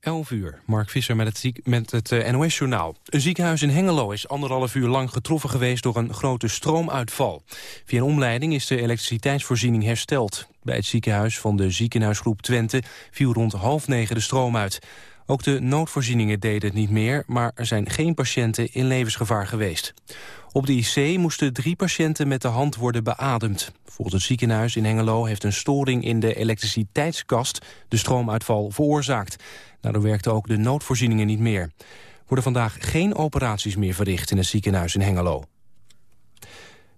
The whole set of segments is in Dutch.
11 uur, Mark Visser met het, met het uh, NOS-journaal. Een ziekenhuis in Hengelo is anderhalf uur lang getroffen geweest door een grote stroomuitval. Via een omleiding is de elektriciteitsvoorziening hersteld. Bij het ziekenhuis van de ziekenhuisgroep Twente viel rond half negen de stroom uit. Ook de noodvoorzieningen deden het niet meer, maar er zijn geen patiënten in levensgevaar geweest. Op de IC moesten drie patiënten met de hand worden beademd. Volgens het ziekenhuis in Hengelo heeft een storing in de elektriciteitskast de stroomuitval veroorzaakt. Daardoor werkten ook de noodvoorzieningen niet meer. Er worden vandaag geen operaties meer verricht in het ziekenhuis in Hengelo.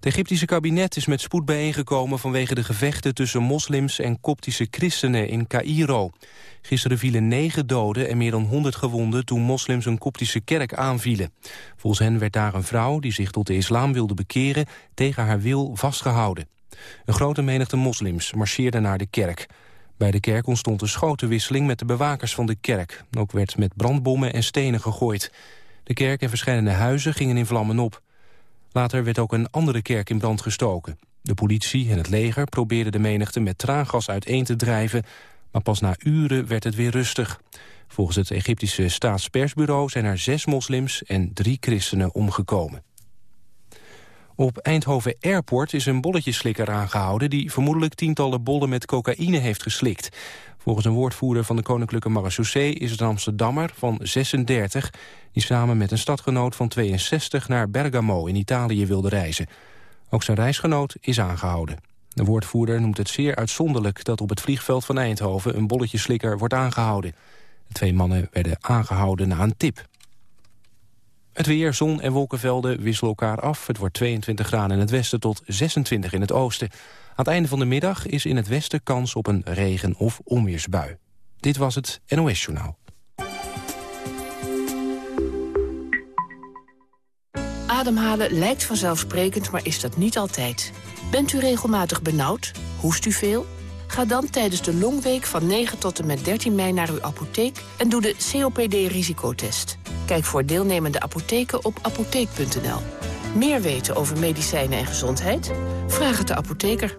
Het Egyptische kabinet is met spoed bijeengekomen vanwege de gevechten tussen moslims en koptische christenen in Cairo. Gisteren vielen negen doden en meer dan honderd gewonden toen moslims een koptische kerk aanvielen. Volgens hen werd daar een vrouw die zich tot de islam wilde bekeren tegen haar wil vastgehouden. Een grote menigte moslims marcheerde naar de kerk. Bij de kerk ontstond een schotenwisseling met de bewakers van de kerk. Ook werd met brandbommen en stenen gegooid. De kerk en verschillende huizen gingen in vlammen op. Later werd ook een andere kerk in brand gestoken. De politie en het leger probeerden de menigte met traangas uiteen te drijven... maar pas na uren werd het weer rustig. Volgens het Egyptische staatspersbureau zijn er zes moslims en drie christenen omgekomen. Op Eindhoven Airport is een bolletjeslikker aangehouden... die vermoedelijk tientallen bollen met cocaïne heeft geslikt. Volgens een woordvoerder van de Koninklijke Marechaussee... is het een Amsterdammer van 36... die samen met een stadgenoot van 62 naar Bergamo in Italië wilde reizen. Ook zijn reisgenoot is aangehouden. De woordvoerder noemt het zeer uitzonderlijk... dat op het vliegveld van Eindhoven een bolletjeslikker wordt aangehouden. De twee mannen werden aangehouden na een tip. Het weer, zon en wolkenvelden wisselen elkaar af. Het wordt 22 graden in het westen tot 26 in het oosten. Aan het einde van de middag is in het westen kans op een regen- of onweersbui. Dit was het NOS Journaal. Ademhalen lijkt vanzelfsprekend, maar is dat niet altijd. Bent u regelmatig benauwd? Hoest u veel? Ga dan tijdens de longweek van 9 tot en met 13 mei naar uw apotheek... en doe de COPD-risicotest. Kijk voor deelnemende apotheken op apotheek.nl. Meer weten over medicijnen en gezondheid? Vraag het de apotheker.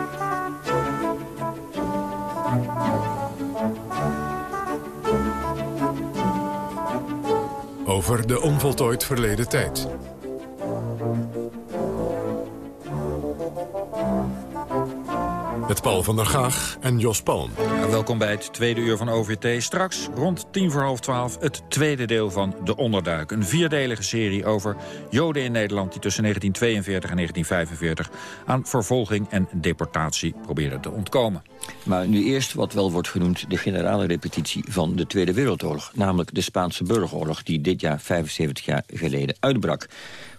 Over de onvoltooid verleden tijd. Met Paul van der Gaag en Jos Palm. welkom bij het tweede uur van OVT. Straks rond tien voor half twaalf het tweede deel van De Onderduik. Een vierdelige serie over Joden in Nederland... die tussen 1942 en 1945 aan vervolging en deportatie probeerden te ontkomen. Maar nu eerst wat wel wordt genoemd de generale repetitie van de Tweede Wereldoorlog. Namelijk de Spaanse burgeroorlog die dit jaar 75 jaar geleden uitbrak.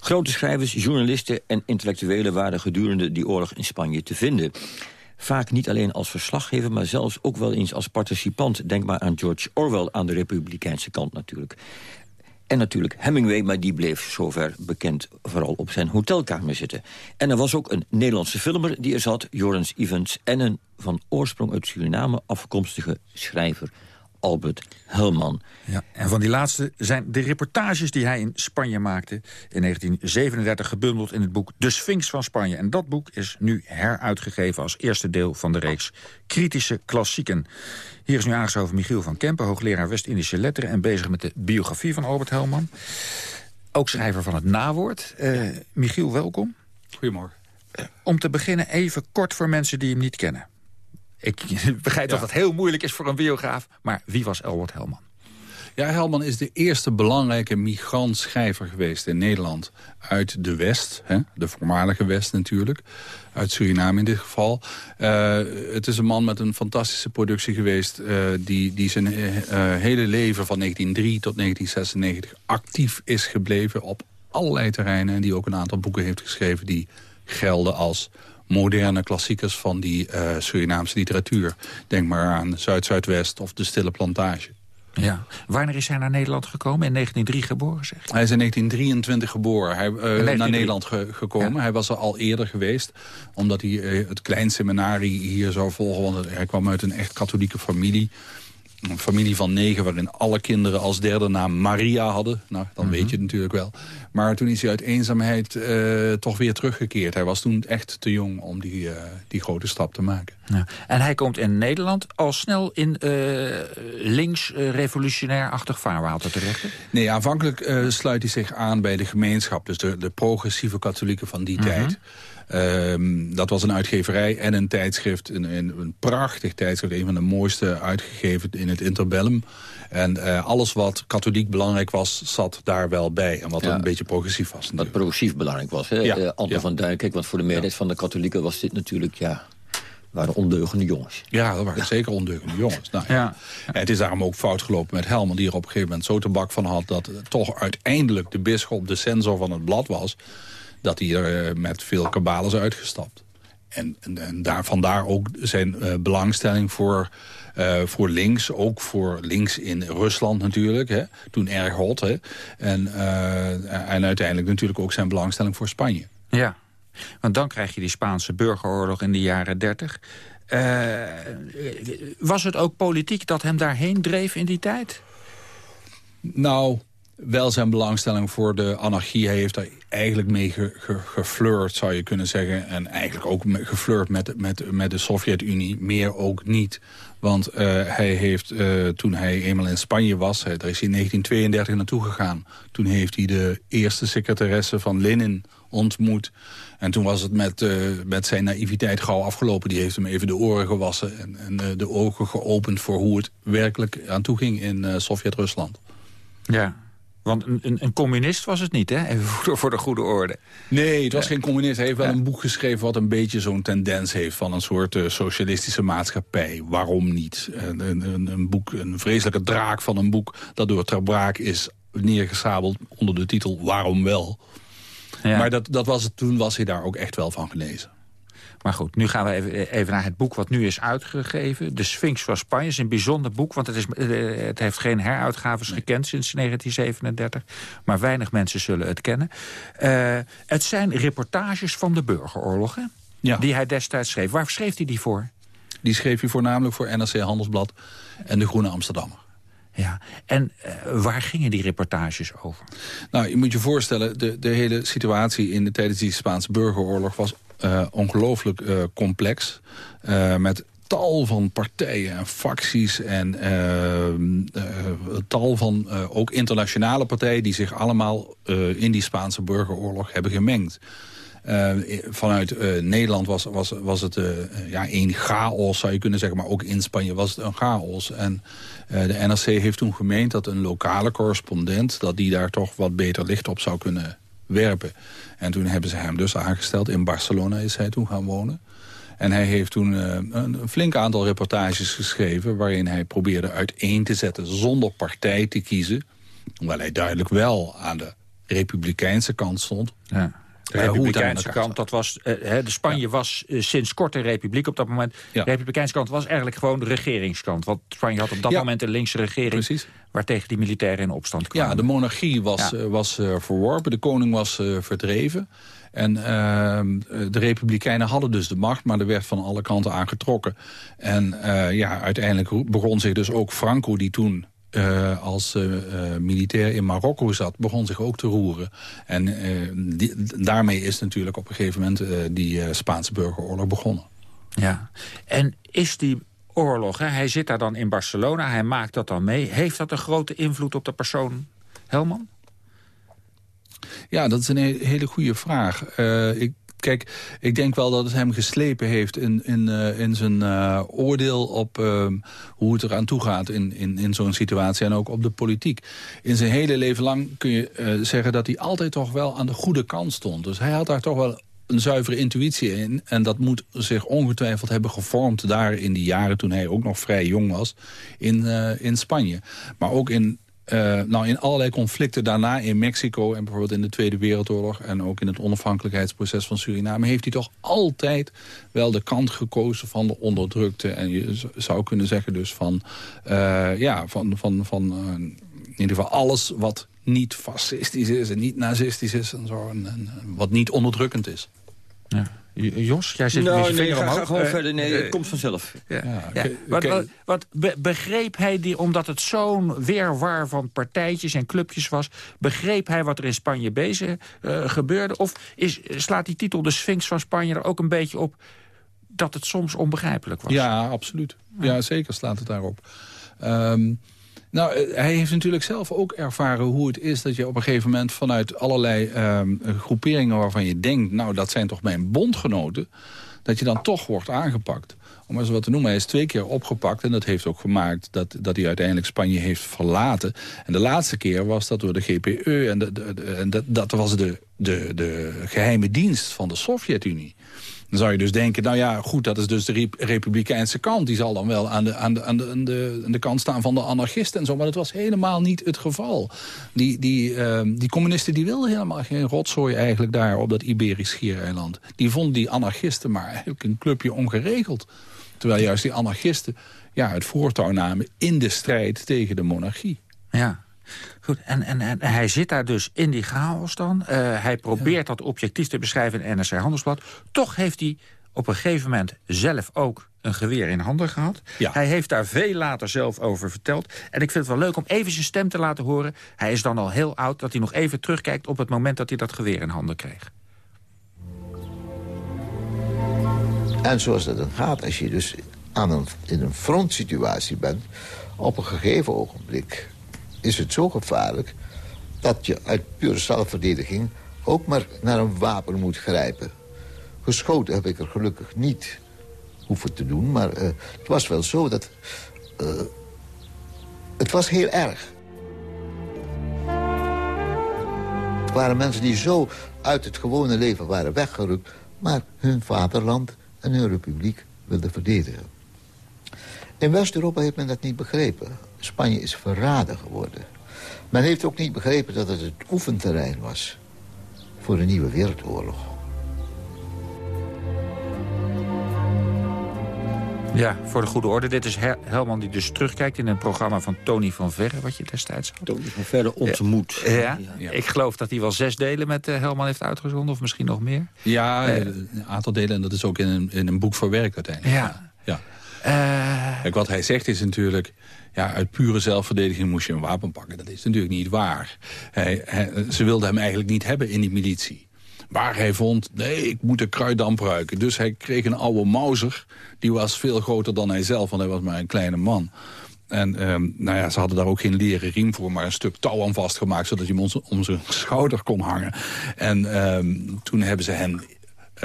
Grote schrijvers, journalisten en intellectuelen waren gedurende die oorlog in Spanje te vinden. Vaak niet alleen als verslaggever, maar zelfs ook wel eens als participant. Denk maar aan George Orwell aan de republikeinse kant natuurlijk. En natuurlijk Hemingway, maar die bleef zover bekend vooral op zijn hotelkamer zitten. En er was ook een Nederlandse filmer die er zat, Jorens Evans... en een van oorsprong uit Suriname afkomstige schrijver Albert Helman. Ja, en van die laatste zijn de reportages die hij in Spanje maakte... in 1937 gebundeld in het boek De Sphinx van Spanje. En dat boek is nu heruitgegeven als eerste deel van de reeks Kritische Klassieken. Hier is nu aangeschoven Michiel van Kempen, hoogleraar West-Indische Letteren... en bezig met de biografie van Albert Helman. Ook schrijver van het nawoord. Uh, Michiel, welkom. Goedemorgen. Uh, om te beginnen even kort voor mensen die hem niet kennen. Ik begrijp dat het heel moeilijk is voor een biograaf, maar wie was Albert Helman? Ja, Helman is de eerste belangrijke migrantschrijver geweest in Nederland. Uit de West, hè? de voormalige West natuurlijk. Uit Suriname in dit geval. Uh, het is een man met een fantastische productie geweest... Uh, die, die zijn uh, hele leven van 1903 tot 1996 actief is gebleven... op allerlei terreinen. En die ook een aantal boeken heeft geschreven... die gelden als moderne klassiekers van die Surinaamse literatuur. Denk maar aan Zuid-Zuidwest of De Stille Plantage. Ja. Wanneer is hij naar Nederland gekomen? In 1903 geboren, zegt hij? is in 1923 geboren. Hij uh, naar Nederland gekomen. Hij was er al eerder geweest. Omdat hij uh, het kleinseminarie hier zou volgen. Want hij kwam uit een echt katholieke familie een familie van negen waarin alle kinderen als derde naam Maria hadden. Nou, dan weet je het natuurlijk wel. Maar toen is hij uit eenzaamheid uh, toch weer teruggekeerd. Hij was toen echt te jong om die, uh, die grote stap te maken. Ja. En hij komt in Nederland al snel in uh, links revolutionair-achtig vaarwater terecht? Nee, aanvankelijk sluit hij zich aan bij de gemeenschap. Dus de, de progressieve katholieken van die mm -hmm. tijd. Um, dat was een uitgeverij en een tijdschrift. Een, een, een, prachtig tijdschrift. Een van de mooiste uitgegeven in het interbellum. En uh, alles wat katholiek belangrijk was, zat daar wel bij. En wat ja, een beetje progressief was. Natuurlijk. Wat progressief belangrijk was. Hè? Ja. Uh, Anton ja. van Duin, kijk, want voor de meerderheid van de katholieken was dit natuurlijk... ja waren ondeugende jongens. Ja, dat waren zeker ondeugende jongens. Nou, ja. En het is daarom ook fout gelopen met Helman... die er op een gegeven moment zo te bak van had... dat toch uiteindelijk de bisschop de censor van het blad was dat hij er uh, met veel kabalen is uitgestapt. En, en, en daar, vandaar ook zijn uh, belangstelling voor, uh, voor links. Ook voor links in Rusland natuurlijk. Hè, toen erg hot. Hè, en, en uiteindelijk natuurlijk ook zijn belangstelling voor Spanje. Ja, want dan krijg je die Spaanse burgeroorlog in de jaren dertig. was het ook politiek dat hem daarheen dreef in die tijd? Nou, wel zijn belangstelling voor de anarchie. Hij heeft daar eigenlijk mee ge, ge, geflirt, zou je kunnen zeggen. En eigenlijk ook geflirt met, met, met de Sovjet-Unie. Meer ook niet. Want uh, hij heeft, uh, toen hij eenmaal in Spanje was... daar is hij in 1932 naartoe gegaan. Toen heeft hij de eerste secretaresse van Lenin ontmoet. En toen was het met, uh, met zijn naïviteit gauw afgelopen. Die heeft hem even de oren gewassen en, en de ogen geopend... voor hoe het werkelijk aan toe ging in Sovjet-Rusland. Ja, want een, een, een, communist was het niet, hè? Even voor, voor de goede orde. Nee, het was geen communist. Hij heeft wel een boek geschreven wat een beetje zo'n tendens heeft... van een soort uh, socialistische maatschappij. Waarom niet? Een, een, een, boek, een vreselijke draak van een boek... dat door Terbraak is neergesabeld onder de titel Waarom wel? Ja. Maar dat, dat was het, toen was hij daar ook echt wel van gelezen. Maar goed, nu gaan we even, even, naar het boek wat nu is uitgegeven. De Sphinx van Spanje is een bijzonder boek... want het, is, eh, het heeft geen heruitgaves nee. gekend sinds 1937. Maar weinig mensen zullen het kennen. Uh, het zijn reportages van de burgeroorlog, hè? Ja. Die hij destijds schreef. Waar schreef hij die voor? Die schreef hij voornamelijk voor NRC Handelsblad en De Groene Amsterdammer. Ja, en uh, waar gingen die reportages over? Nou, je moet je voorstellen, de, de hele situatie in de, tijdens die Spaanse burgeroorlog was ongelooflijk uh, complex. Uh, met tal van partijen en facties en tal van ook internationale partijen... die zich allemaal in die Spaanse burgeroorlog hebben gemengd. vanuit Nederland was, was, was het ja, een chaos, zou je kunnen zeggen. Maar ook in Spanje was het een chaos. En de NRC heeft toen gemeend dat een lokale correspondent... dat die daar toch wat beter licht op zou kunnen werpen. En toen hebben ze hem dus aangesteld. In Barcelona is hij toen gaan wonen. En hij heeft toen uh, een flink aantal reportages geschreven... waarin hij probeerde uiteen te zetten zonder partij te kiezen. Hoewel hij duidelijk wel aan de republikeinse kant stond. Ja. De republikeinse kant, dat was, uh, de Spanje ja. was uh, sinds kort een republiek op dat moment. Ja. De republikeinse kant was eigenlijk gewoon de regeringskant. Want Spanje had op dat ja. moment een linkse regering... Precies. waar tegen die militairen in opstand kwamen. Ja, de monarchie was, was verworpen, de koning was verdreven. En ehm, de republikeinen hadden dus de macht, maar er werd van alle kanten aangetrokken. En ja, uiteindelijk begon zich dus ook Franco, die toen uh, als uh, uh, militair in Marokko zat, begon zich ook te roeren. En die, daarmee is natuurlijk op een gegeven moment die Spaanse burgeroorlog begonnen. Ja, en is die oorlog, hè, hij zit daar dan in Barcelona, hij maakt dat dan mee. Heeft dat een grote invloed op de persoon Helman? Ja, dat is een hele goede vraag. ik kijk, ik denk wel dat het hem geslepen heeft in, in, uh, in zijn uh, oordeel op uh, hoe het eraan toe gaat in, in, in zo'n situatie en ook op de politiek. In zijn hele leven lang kun je zeggen dat hij altijd toch wel aan de goede kant stond. Dus hij had daar toch wel een zuivere intuïtie in. En dat moet zich ongetwijfeld hebben gevormd daar in die jaren... toen hij ook nog vrij jong was in, in Spanje. Maar ook in uh, nou, in allerlei conflicten daarna in Mexico... en bijvoorbeeld in de Tweede Wereldoorlog... en ook in het onafhankelijkheidsproces van Suriname... heeft hij toch altijd wel de kant gekozen van de onderdrukte. En je zou kunnen zeggen dus van... Uh, ja, van, van, van uh, in ieder geval alles wat niet fascistisch is... en niet nazistisch is en zo... en, en wat niet onderdrukkend is. Ja. Jos, jij zit nou, een nee, vinger ga, omhoog. ga gewoon Uh, verder. Nee, uh, het komt vanzelf. Ja. Ja, Ja. oké, Wat, wat, wat be- begreep hij, die, omdat het zo'n weerwar van partijtjes en clubjes was... begreep hij wat er in Spanje bezig eh, gebeurde? Of is, slaat die titel De Sphinx van Spanje er ook een beetje op... dat het soms onbegrijpelijk was? Ja, absoluut. Ja, zeker slaat het daarop. Ehm, nou, eh, hij heeft natuurlijk zelf ook ervaren hoe het is... dat je op een gegeven moment vanuit allerlei ehm, groeperingen waarvan je denkt... nou, dat zijn toch mijn bondgenoten... dat je dan toch wordt aangepakt. Om eens wat te noemen, hij is twee keer opgepakt... en dat heeft ook gemaakt dat, dat hij uiteindelijk Spanje heeft verlaten. En de laatste keer was dat door de GPE... en, de- en dat, dat was de, de, de geheime dienst van de Sovjet-Unie. Dan zou je dus denken, nou ja, goed, dat is dus de rep- republikeinse kant. Die zal dan wel aan de, aan, de, aan, de, aan, de, de kant staan van de anarchisten en zo. Maar dat was helemaal niet het geval. Die, die, ehm, die communisten die wilden helemaal geen rotzooi eigenlijk daar op dat Iberisch schiereiland. Die vonden die anarchisten maar eigenlijk een clubje ongeregeld. Terwijl juist die anarchisten ja, het voortouw namen in de strijd tegen de monarchie. Ja. Goed, en, en, en hij zit daar dus in die chaos dan. Eh, hij probeert dat objectief te beschrijven in NRC Handelsblad. Toch heeft hij op een gegeven moment zelf ook een geweer in handen gehad. Ja. Hij heeft daar veel later zelf over verteld. En ik vind het wel leuk om even zijn stem te laten horen. Hij is dan al heel oud, dat hij nog even terugkijkt... op het moment dat hij dat geweer in handen kreeg. En zoals dat dan gaat, als je dus aan een, in een frontsituatie bent... op een gegeven ogenblik is het zo gevaarlijk... dat je uit pure zelfverdediging ook maar naar een wapen moet grijpen. Geschoten heb ik er gelukkig niet hoeven te doen... maar eh, het was wel zo dat... eh, het was heel erg. Het waren mensen die zo uit het gewone leven waren weggerukt... maar hun vaderland en hun republiek wilden verdedigen. In West-Europa heeft men dat niet begrepen. Spanje is verraden geworden. Men heeft ook niet begrepen dat het het oefenterrein was... voor een nieuwe wereldoorlog. Ja, voor de goede orde. Dit is Her Helman die dus terugkijkt in een programma van Tony van Verre... wat je destijds had. Tony van Verre ontmoet. Ja, ik geloof dat hij wel zes delen met eh, Helman heeft uitgezonden... of misschien nog meer. Ja, een aantal delen en dat is ook in een, in een boek verwerkt uiteindelijk. Ja. ja. Eh, Kijk, wat hij zegt is natuurlijk... Ja, uit pure zelfverdediging moest je een wapen pakken. Dat is natuurlijk niet waar. Hij, ze wilden hem eigenlijk niet hebben in die militie. Maar hij vond, nee, ik moet de kruiddamp ruiken. Dus hij kreeg een oude Mauser. Die was veel groter dan hij zelf, want hij was maar een kleine man. En ehm, nou ja, ze hadden daar ook geen leren riem voor... maar een stuk touw aan vastgemaakt... zodat hij hem om zijn- schouder kon hangen. En ehm, toen hebben ze eh,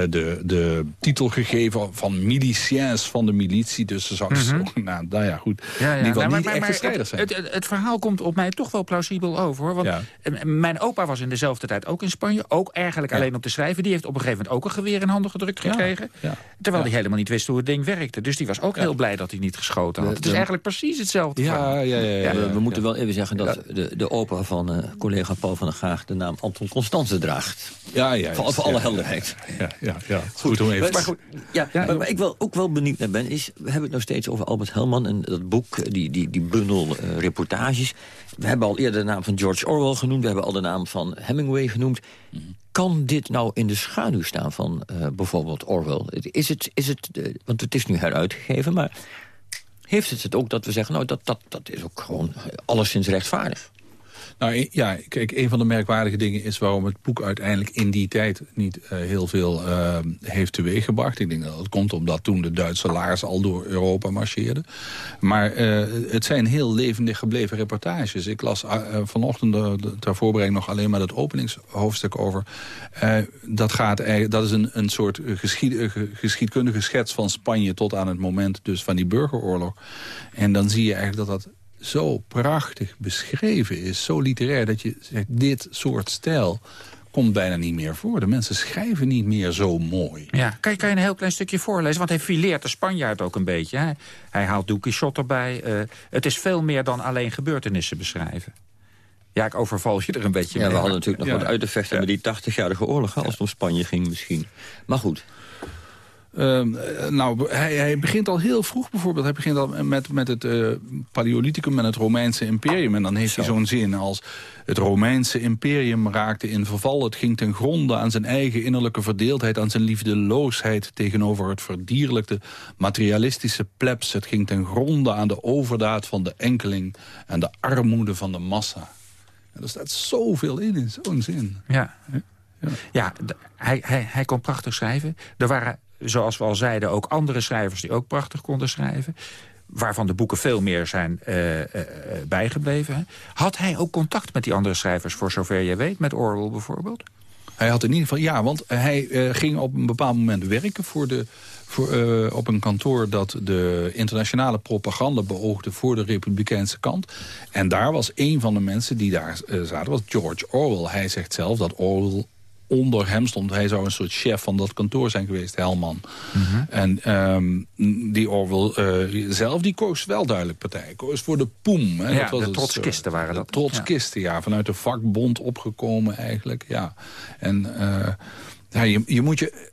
de, de titel gegeven van miliciens van de militie. Dus ze zouden Mhm. zo, nou, nou ja, goed. Ja, geval nou, maar- niet maar- echte maar strijders zijn. het, het, het verhaal komt op mij toch wel plausibel over. Hoor. Want Ja. eh, mijn opa was in dezelfde tijd ook in Spanje. Ook eigenlijk Ja. alleen om te schrijven. Die heeft op een gegeven moment ook een geweer in handen gedrukt Ja, gekregen. ja. Terwijl Ja. hij helemaal niet wist hoe het ding werkte. Dus die was ook Ja. heel blij dat hij niet geschoten had. De- Het is eigenlijk precies hetzelfde verhaal. Ja, ja, ja. ja, We, ja. we moeten wel even zeggen dat de, de opa van eh, collega Paul van der Graag... de naam Anton Constance draagt. Ja, ja, Voor, ja, voor alle ja, helderheid. Ja, ja, ja. Goed om even... Maar goed, ja, maar waar ik wel, ook wel benieuwd naar ben... is, we hebben het nog steeds over Albert Helman... en dat boek, eh, die, die, die bundel eh, reportages. We hebben al eerder de naam van George Orwell genoemd... we hebben al de naam van Hemingway genoemd. Kan dit nou in de schaduw staan van eh, bijvoorbeeld Orwell? Is het, is het, want het is nu heruitgegeven, maar... heeft het het ook dat we zeggen... nou, dat, dat, dat is ook gewoon alleszins rechtvaardig? Nou ja, kijk, een van de merkwaardige dingen is waarom het boek uiteindelijk in die tijd niet uh, heel veel uh, heeft teweeggebracht. Ik denk dat het komt omdat toen de Duitse laars al door Europa marcheerden. Maar uh, het zijn heel levendig gebleven reportages. Ik las vanochtend ter voorbereiding nog alleen maar het openingshoofdstuk over. dat, gaat, dat is een, een soort geschied, geschiedkundige schets van Spanje tot aan het moment dus van die burgeroorlog. En dan zie je eigenlijk dat dat zo prachtig beschreven is, zo literair... dat je zegt, dit soort stijl komt bijna niet meer voor. De mensen schrijven niet meer zo mooi. Ja, kan je, kan je een heel klein stukje voorlezen? Want hij fileert de Spanjaard ook een beetje. Hè? Hij haalt Don Quixote erbij. Uh, het is veel meer dan alleen gebeurtenissen beschrijven. Ja, ik overval je er een beetje ja, mee. we hadden natuurlijk nog wat uit te vechten met die 80-jarige oorlog... als het om Spanje ging misschien. Maar goed, Ehm, nou, hij, hij, begint al heel vroeg bijvoorbeeld. Hij begint al met, met het uh, Paleolithicum en het Romeinse imperium. En dan heeft hij zo'n zin als... Het Romeinse imperium raakte in verval. Het ging ten gronde aan zijn eigen innerlijke verdeeldheid... aan zijn liefdeloosheid tegenover het verdierlijkte materialistische plebs. Het ging ten gronde aan de overdaad van de enkeling... en de armoede van de massa. En er staat zoveel in, in zo'n zin. Ja, ja. ja hij, hij, hij kon prachtig schrijven. Er waren zoals we al zeiden, ook andere schrijvers die ook prachtig konden schrijven waarvan de boeken veel meer zijn uh, uh, bijgebleven. Had hij ook contact met die andere schrijvers, voor zover je weet, met Orwell bijvoorbeeld? Hij had in ieder geval, ja, want hij ging op een bepaald moment werken voor de, voor, op een kantoor dat de internationale propaganda beoogde voor de republikeinse kant. En daar was een van de mensen die daar zaten, was George Orwell. Hij zegt zelf dat Orwell onder hem stond. Hij zou een soort chef van dat kantoor zijn geweest, Helman. Mhm. En um, die Orwell uh, zelf, die koos wel duidelijk partij. Koos voor de POEM. Hè. Ja, dat was de trotskisten waren dat. Trotskisten, ja. ja. Vanuit de vakbond opgekomen eigenlijk, ja. En uh, ja, je, je moet je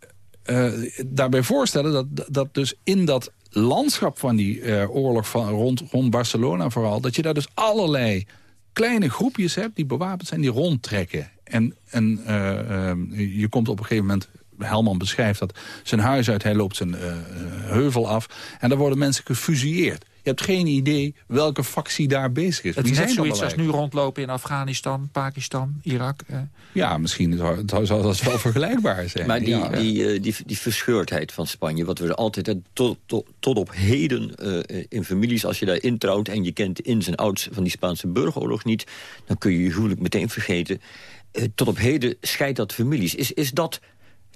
uh, daarbij voorstellen dat, dat dus in dat landschap van die oorlog van, rond, rond Barcelona vooral... dat je daar dus allerlei kleine groepjes hebt die bewapend zijn, die rondtrekken. En, en uh, uh, je komt op een gegeven moment... Helman beschrijft dat zijn huis uit, hij loopt zijn uh, heuvel af... en daar worden mensen gefusilleerd. Je hebt geen idee welke factie daar bezig is. Het is net zoiets als nu rondlopen in Afghanistan, Pakistan, Irak. Eh. Ja, misschien zou, zou dat wel vergelijkbaar zijn. Maar die, die, die, die, verscheurdheid van Spanje, wat we er altijd... tot, tot, tot op heden uh, in families, als je daar introuwt... en je kent de ins en outs van die Spaanse burgeroorlog niet... dan kun je je huwelijk meteen vergeten. Eh, tot op heden scheidt dat families. Is, is dat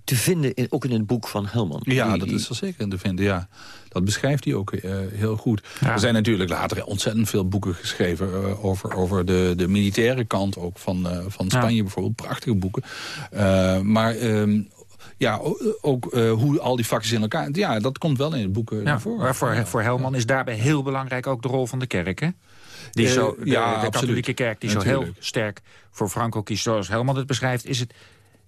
te vinden, in, ook in het boek van Helman? Ja, dat is wel zeker te vinden, ja. Dat beschrijft hij ook uh, heel goed. Er zijn natuurlijk later ontzettend veel boeken geschreven... Uh, over, over de, de militaire kant ook van, uh, van Spanje bijvoorbeeld. Prachtige boeken. maar... Um, ja, ook uh, hoe al die facties in elkaar... Ja, dat komt wel in het boek uh, naar voren. Voor, voor Helman is daarbij heel belangrijk ook de rol van de kerk, hè? Die uh, zo, de, ja, de katholieke kerk die Natuurlijk. zo heel sterk voor Franco kiest. Zoals Helman het beschrijft, is het,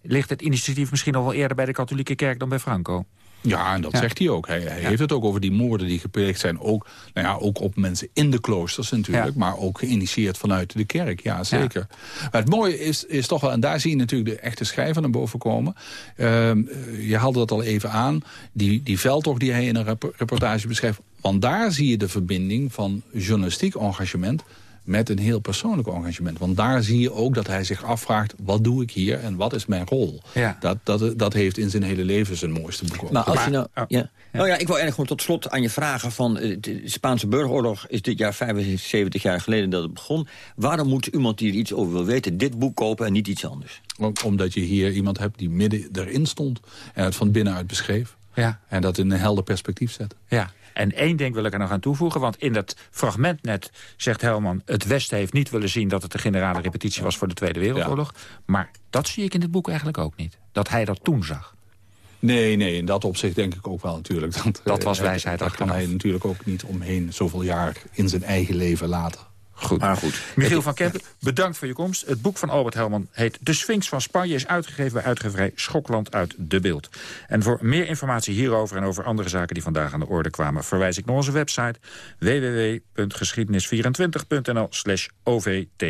ligt het initiatief misschien al wel eerder bij de katholieke kerk dan bij Franco. Ja, en dat zegt hij ook. Hij, hij ja. heeft het ook over die moorden die gepleegd zijn. Ook, nou ja, ook op mensen in de kloosters natuurlijk. Maar ook geïnitieerd vanuit de kerk. Ja, zeker. Maar het mooie is, is toch wel... En daar zie je natuurlijk de echte schrijver naar boven komen. Uh, je haalde dat al even aan. Die, die veldtocht die hij in een reportage beschrijft. Want daar zie je de verbinding van journalistiek engagement met een heel persoonlijk engagement. Want daar zie je ook dat hij zich afvraagt... wat doe ik hier en wat is mijn rol? Ja. Dat, dat, dat heeft in zijn hele leven zijn mooiste boek. Maar als je nou... Ja. Ja. Nou ja, ik wil eigenlijk gewoon tot slot aan je vragen van... Eh, de Spaanse burgeroorlog is dit jaar 75 jaar geleden dat het begon. Waarom moet iemand die er iets over wil weten... dit boek kopen en niet iets anders? Omdat je hier iemand hebt die midden erin stond... en het van binnenuit beschreef. Ja. En dat in een helder perspectief zet. Ja, en één ding wil ik er nog aan toevoegen, want in dat fragment net zegt Helman... het Westen heeft niet willen zien dat het de generale repetitie was voor de Tweede Wereldoorlog. Ja. Maar dat zie ik in dit boek eigenlijk ook niet. Dat hij dat toen zag. Nee, nee, in dat opzicht denk ik ook wel natuurlijk. Dat, dat was wijsheid Daar kan hij natuurlijk ook niet omheen zoveel jaar in zijn eigen leven laten. Goed. Maar goed. Michiel van Kempen, bedankt voor je komst. Het boek van Albert Helman heet De Sphinx van Spanje... is uitgegeven bij uitgeverij Schokland uit De Beeld. En voor meer informatie hierover en over andere zaken... die vandaag aan de orde kwamen... verwijs ik naar onze website www.geschiedenis24.nl ovt.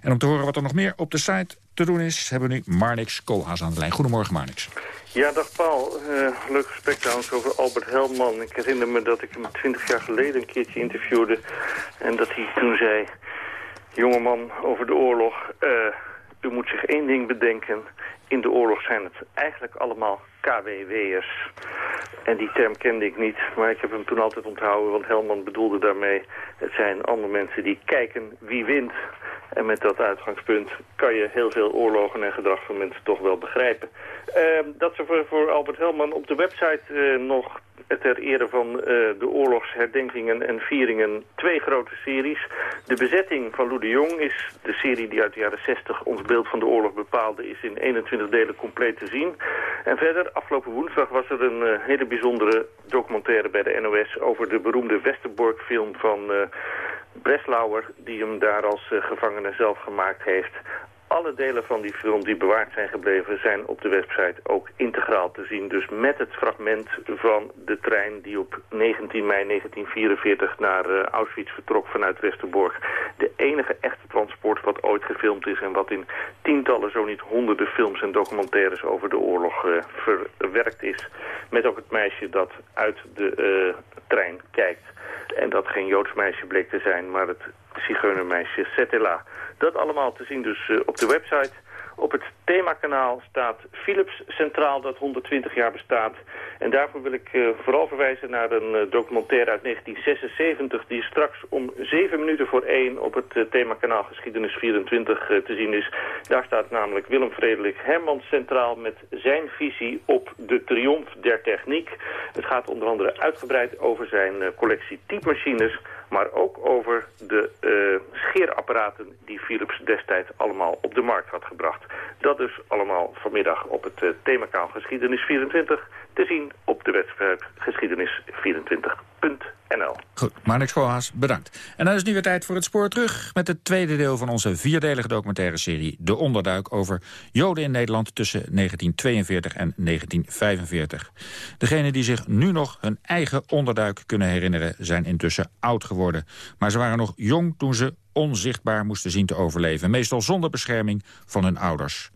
En om te horen wat er nog meer op de site te doen is... hebben we nu Marnix Koolhaas aan de lijn. Goedemorgen, Marnix. Ja, dag Paul. Uh, leuk gesprek trouwens over Albert Helman. Ik herinner me dat ik hem twintig jaar geleden een keertje interviewde. En dat hij toen zei... jongeman over de oorlog. Uh, u moet zich één ding bedenken. In de oorlog zijn het eigenlijk allemaal KWW'ers. En die term kende ik niet, maar ik heb hem toen altijd onthouden... want Helman bedoelde daarmee... het zijn allemaal mensen die kijken wie wint. En met dat uitgangspunt kan je heel veel oorlogen en gedrag van mensen toch wel begrijpen. Uh, dat ze voor, Albert Helman op de website uh, nog ter ere van uh, de oorlogsherdenkingen en vieringen twee grote series. De bezetting van Lou de Jong is de serie die uit de jaren 60 ons beeld van de oorlog bepaalde, is in 21 delen compleet te zien. En verder, afgelopen woensdag was er een uh, hele bijzondere documentaire bij de NOS over de beroemde Westerbork film van uh, Breslauer, die hem daar als gevangene zelf gemaakt heeft alle delen van die film die bewaard zijn gebleven zijn op de website ook integraal te zien. Dus met het fragment van de trein die op 19 mei 1944 naar uh, Auschwitz vertrok vanuit Westerbork. De enige echte transport wat ooit gefilmd is en wat in tientallen, zo niet honderden films en documentaires over de oorlog uh, verwerkt is. Met ook het meisje dat uit de uh, trein kijkt. En dat geen Joods meisje bleek te zijn, maar het zigeunermeisje Setela. Dat allemaal te zien dus uh, op de website. Op het themakanaal staat Philips Centraal, dat 120 jaar bestaat. En daarvoor wil ik uh, vooral verwijzen naar een uh, documentaire uit 1976... die straks om 7 minuten voor 1 op het uh, themakanaal Geschiedenis 24 te zien is. Daar staat namelijk Willem Frederik Hermans centraal... met zijn visie op de triomf der techniek. Het gaat onder andere uitgebreid over zijn collectie typemachines maar ook over de uh, scheerapparaten die Philips destijds allemaal op de markt had gebracht. Dat is allemaal vanmiddag op het uh, themakaal Geschiedenis 24 te zien op de website geschiedenis24.nl. Goed, Marnix Koolhaas, bedankt. En dan is nu weer tijd voor het spoor terug... met het tweede deel van onze vierdelige documentaire serie... De Onderduik over Joden in Nederland tussen 1942 en 1945. Degenen die zich nu nog hun eigen onderduik kunnen herinneren... zijn intussen oud geworden. Maar ze waren nog jong toen ze onzichtbaar moesten zien te overleven. Meestal zonder bescherming van hun ouders.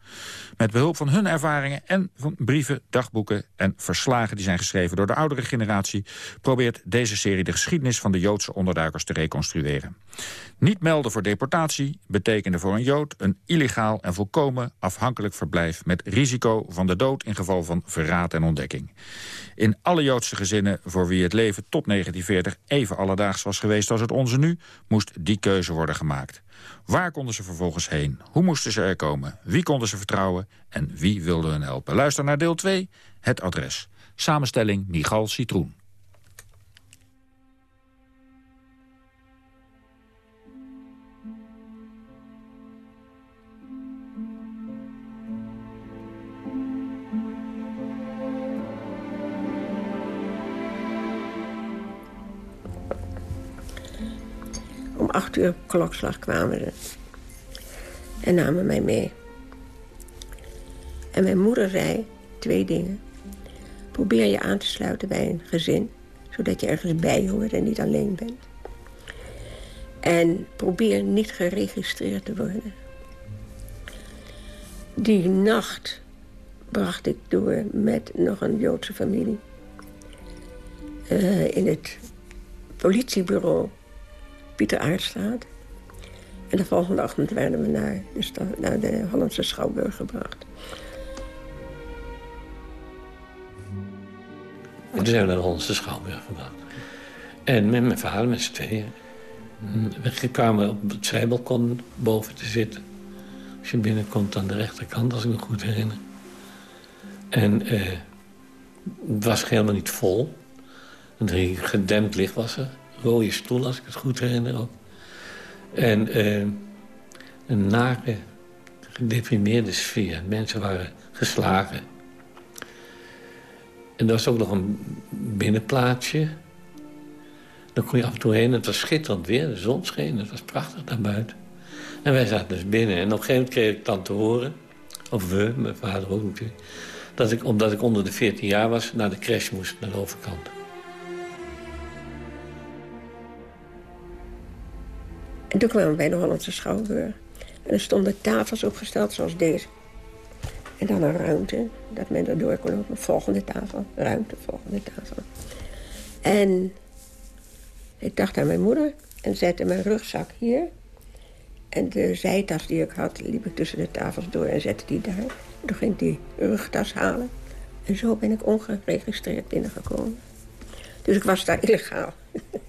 Met behulp van hun ervaringen en van brieven, dagboeken en verslagen... die zijn geschreven door de oudere generatie... probeert deze serie de geschiedenis van de Joodse onderduikers te reconstrueren. Niet melden voor deportatie betekende voor een Jood... een illegaal en volkomen afhankelijk verblijf... met risico van de dood in geval van verraad en ontdekking. In alle Joodse gezinnen voor wie het leven tot 1940 even alledaags was geweest als het onze nu... moest die keuze worden gemaakt. Waar konden ze vervolgens heen? Hoe moesten ze er komen? Wie konden ze vertrouwen? En wie wilde hun helpen? Luister naar deel 2, het adres. Samenstelling Michal Citroen. Om acht uur klokslag kwamen ze. En namen mij mee. En mijn moeder zei twee dingen. Probeer je aan te sluiten bij een gezin. Zodat je ergens bij hoort en niet alleen bent. En probeer niet geregistreerd te worden. Die nacht bracht ik door met nog een Joodse familie. Uh, in het politiebureau Pieter Aardstraat. En de volgende ochtend werden we naar de, naar de Hollandse Schouwburg gebracht. En toen zijn we naar de Hollandse Schouwburg gebracht. En met mijn vader, met z'n tweeën. We kwamen op het zijbalkon boven te zitten. Als je binnenkomt aan de rechterkant, als ik me goed herinner. En eh, het was helemaal niet vol. Een gedempt licht was er rode stoel, als ik het goed herinner ook. En uh, een nare, gedeprimeerde sfeer. Mensen waren geslagen. En er was ook nog een binnenplaatsje. Daar kon je af en toe heen. Het was schitterend weer, de zon scheen. Het was prachtig daar buiten. En wij zaten dus binnen. En op een gegeven moment kreeg ik dan te horen... of we, mijn vader ook natuurlijk... dat ik, omdat ik onder de 14 jaar was, naar de crash moest, naar de overkant. En toen kwamen we bij de Hollandse Schouwburg. En er stonden tafels opgesteld zoals deze. En dan een ruimte, dat men erdoor kon lopen. Volgende tafel, ruimte, volgende tafel. En ik dacht aan mijn moeder en zette mijn rugzak hier. En de zijtas die ik had, liep ik tussen de tafels door en zette die daar. Toen ging ik die rugtas halen. En zo ben ik ongeregistreerd binnengekomen. Dus ik was daar illegaal.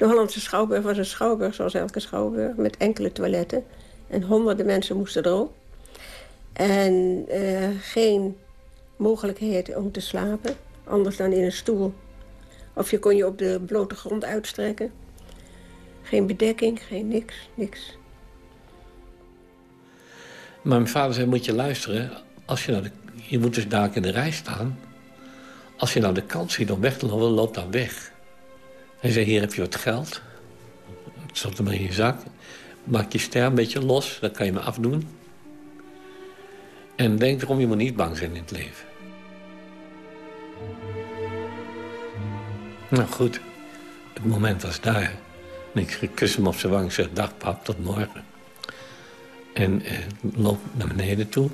De Hollandse Schouwburg was een schouwburg zoals elke schouwburg... met enkele toiletten. En honderden mensen moesten erop. En uh, geen mogelijkheid om te slapen. Anders dan in een stoel. Of je kon je op de blote grond uitstrekken. Geen bedekking, geen niks, niks. Maar mijn vader zei, moet je luisteren. Als je, nou de, je moet dus daar in de rij staan. Als je nou de kans ziet om weg te lopen, loop dan weg. Hij zei, hier heb je wat geld. Het zat in je zak. Maak je ster een beetje los, dan kan je me afdoen. En denk erom, je moet niet bang zijn in het leven. Nou goed, het moment was daar. En ik kus hem op zijn wang en zeg, dag pap, tot morgen. En eh, loop naar beneden toe.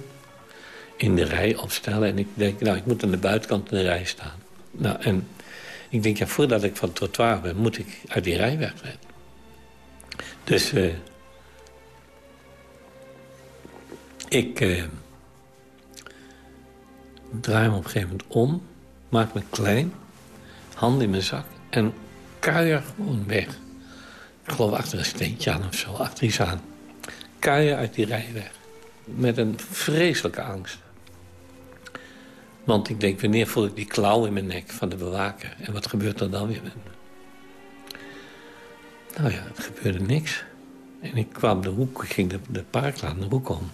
In de rij opstellen. En ik denk, nou, ik moet aan de buitenkant in de rij staan. Nou, en ik denk, ja, voordat ik van het trottoir ben, moet ik uit die rij weg zijn. Dus uh, ik uh, draai me op een gegeven moment om. Maak me klein. Hand in mijn zak. En kuier gewoon weg. Ik geloof achter een steentje aan of zo, achter iets aan. Kuier uit die rij weg. Met een vreselijke angst. Want ik denk, wanneer voel ik die klauw in mijn nek van de bewaker? En wat gebeurt er dan weer met me? Nou ja, het gebeurde niks. En ik kwam de hoek, ging de, de parklaan de hoek om.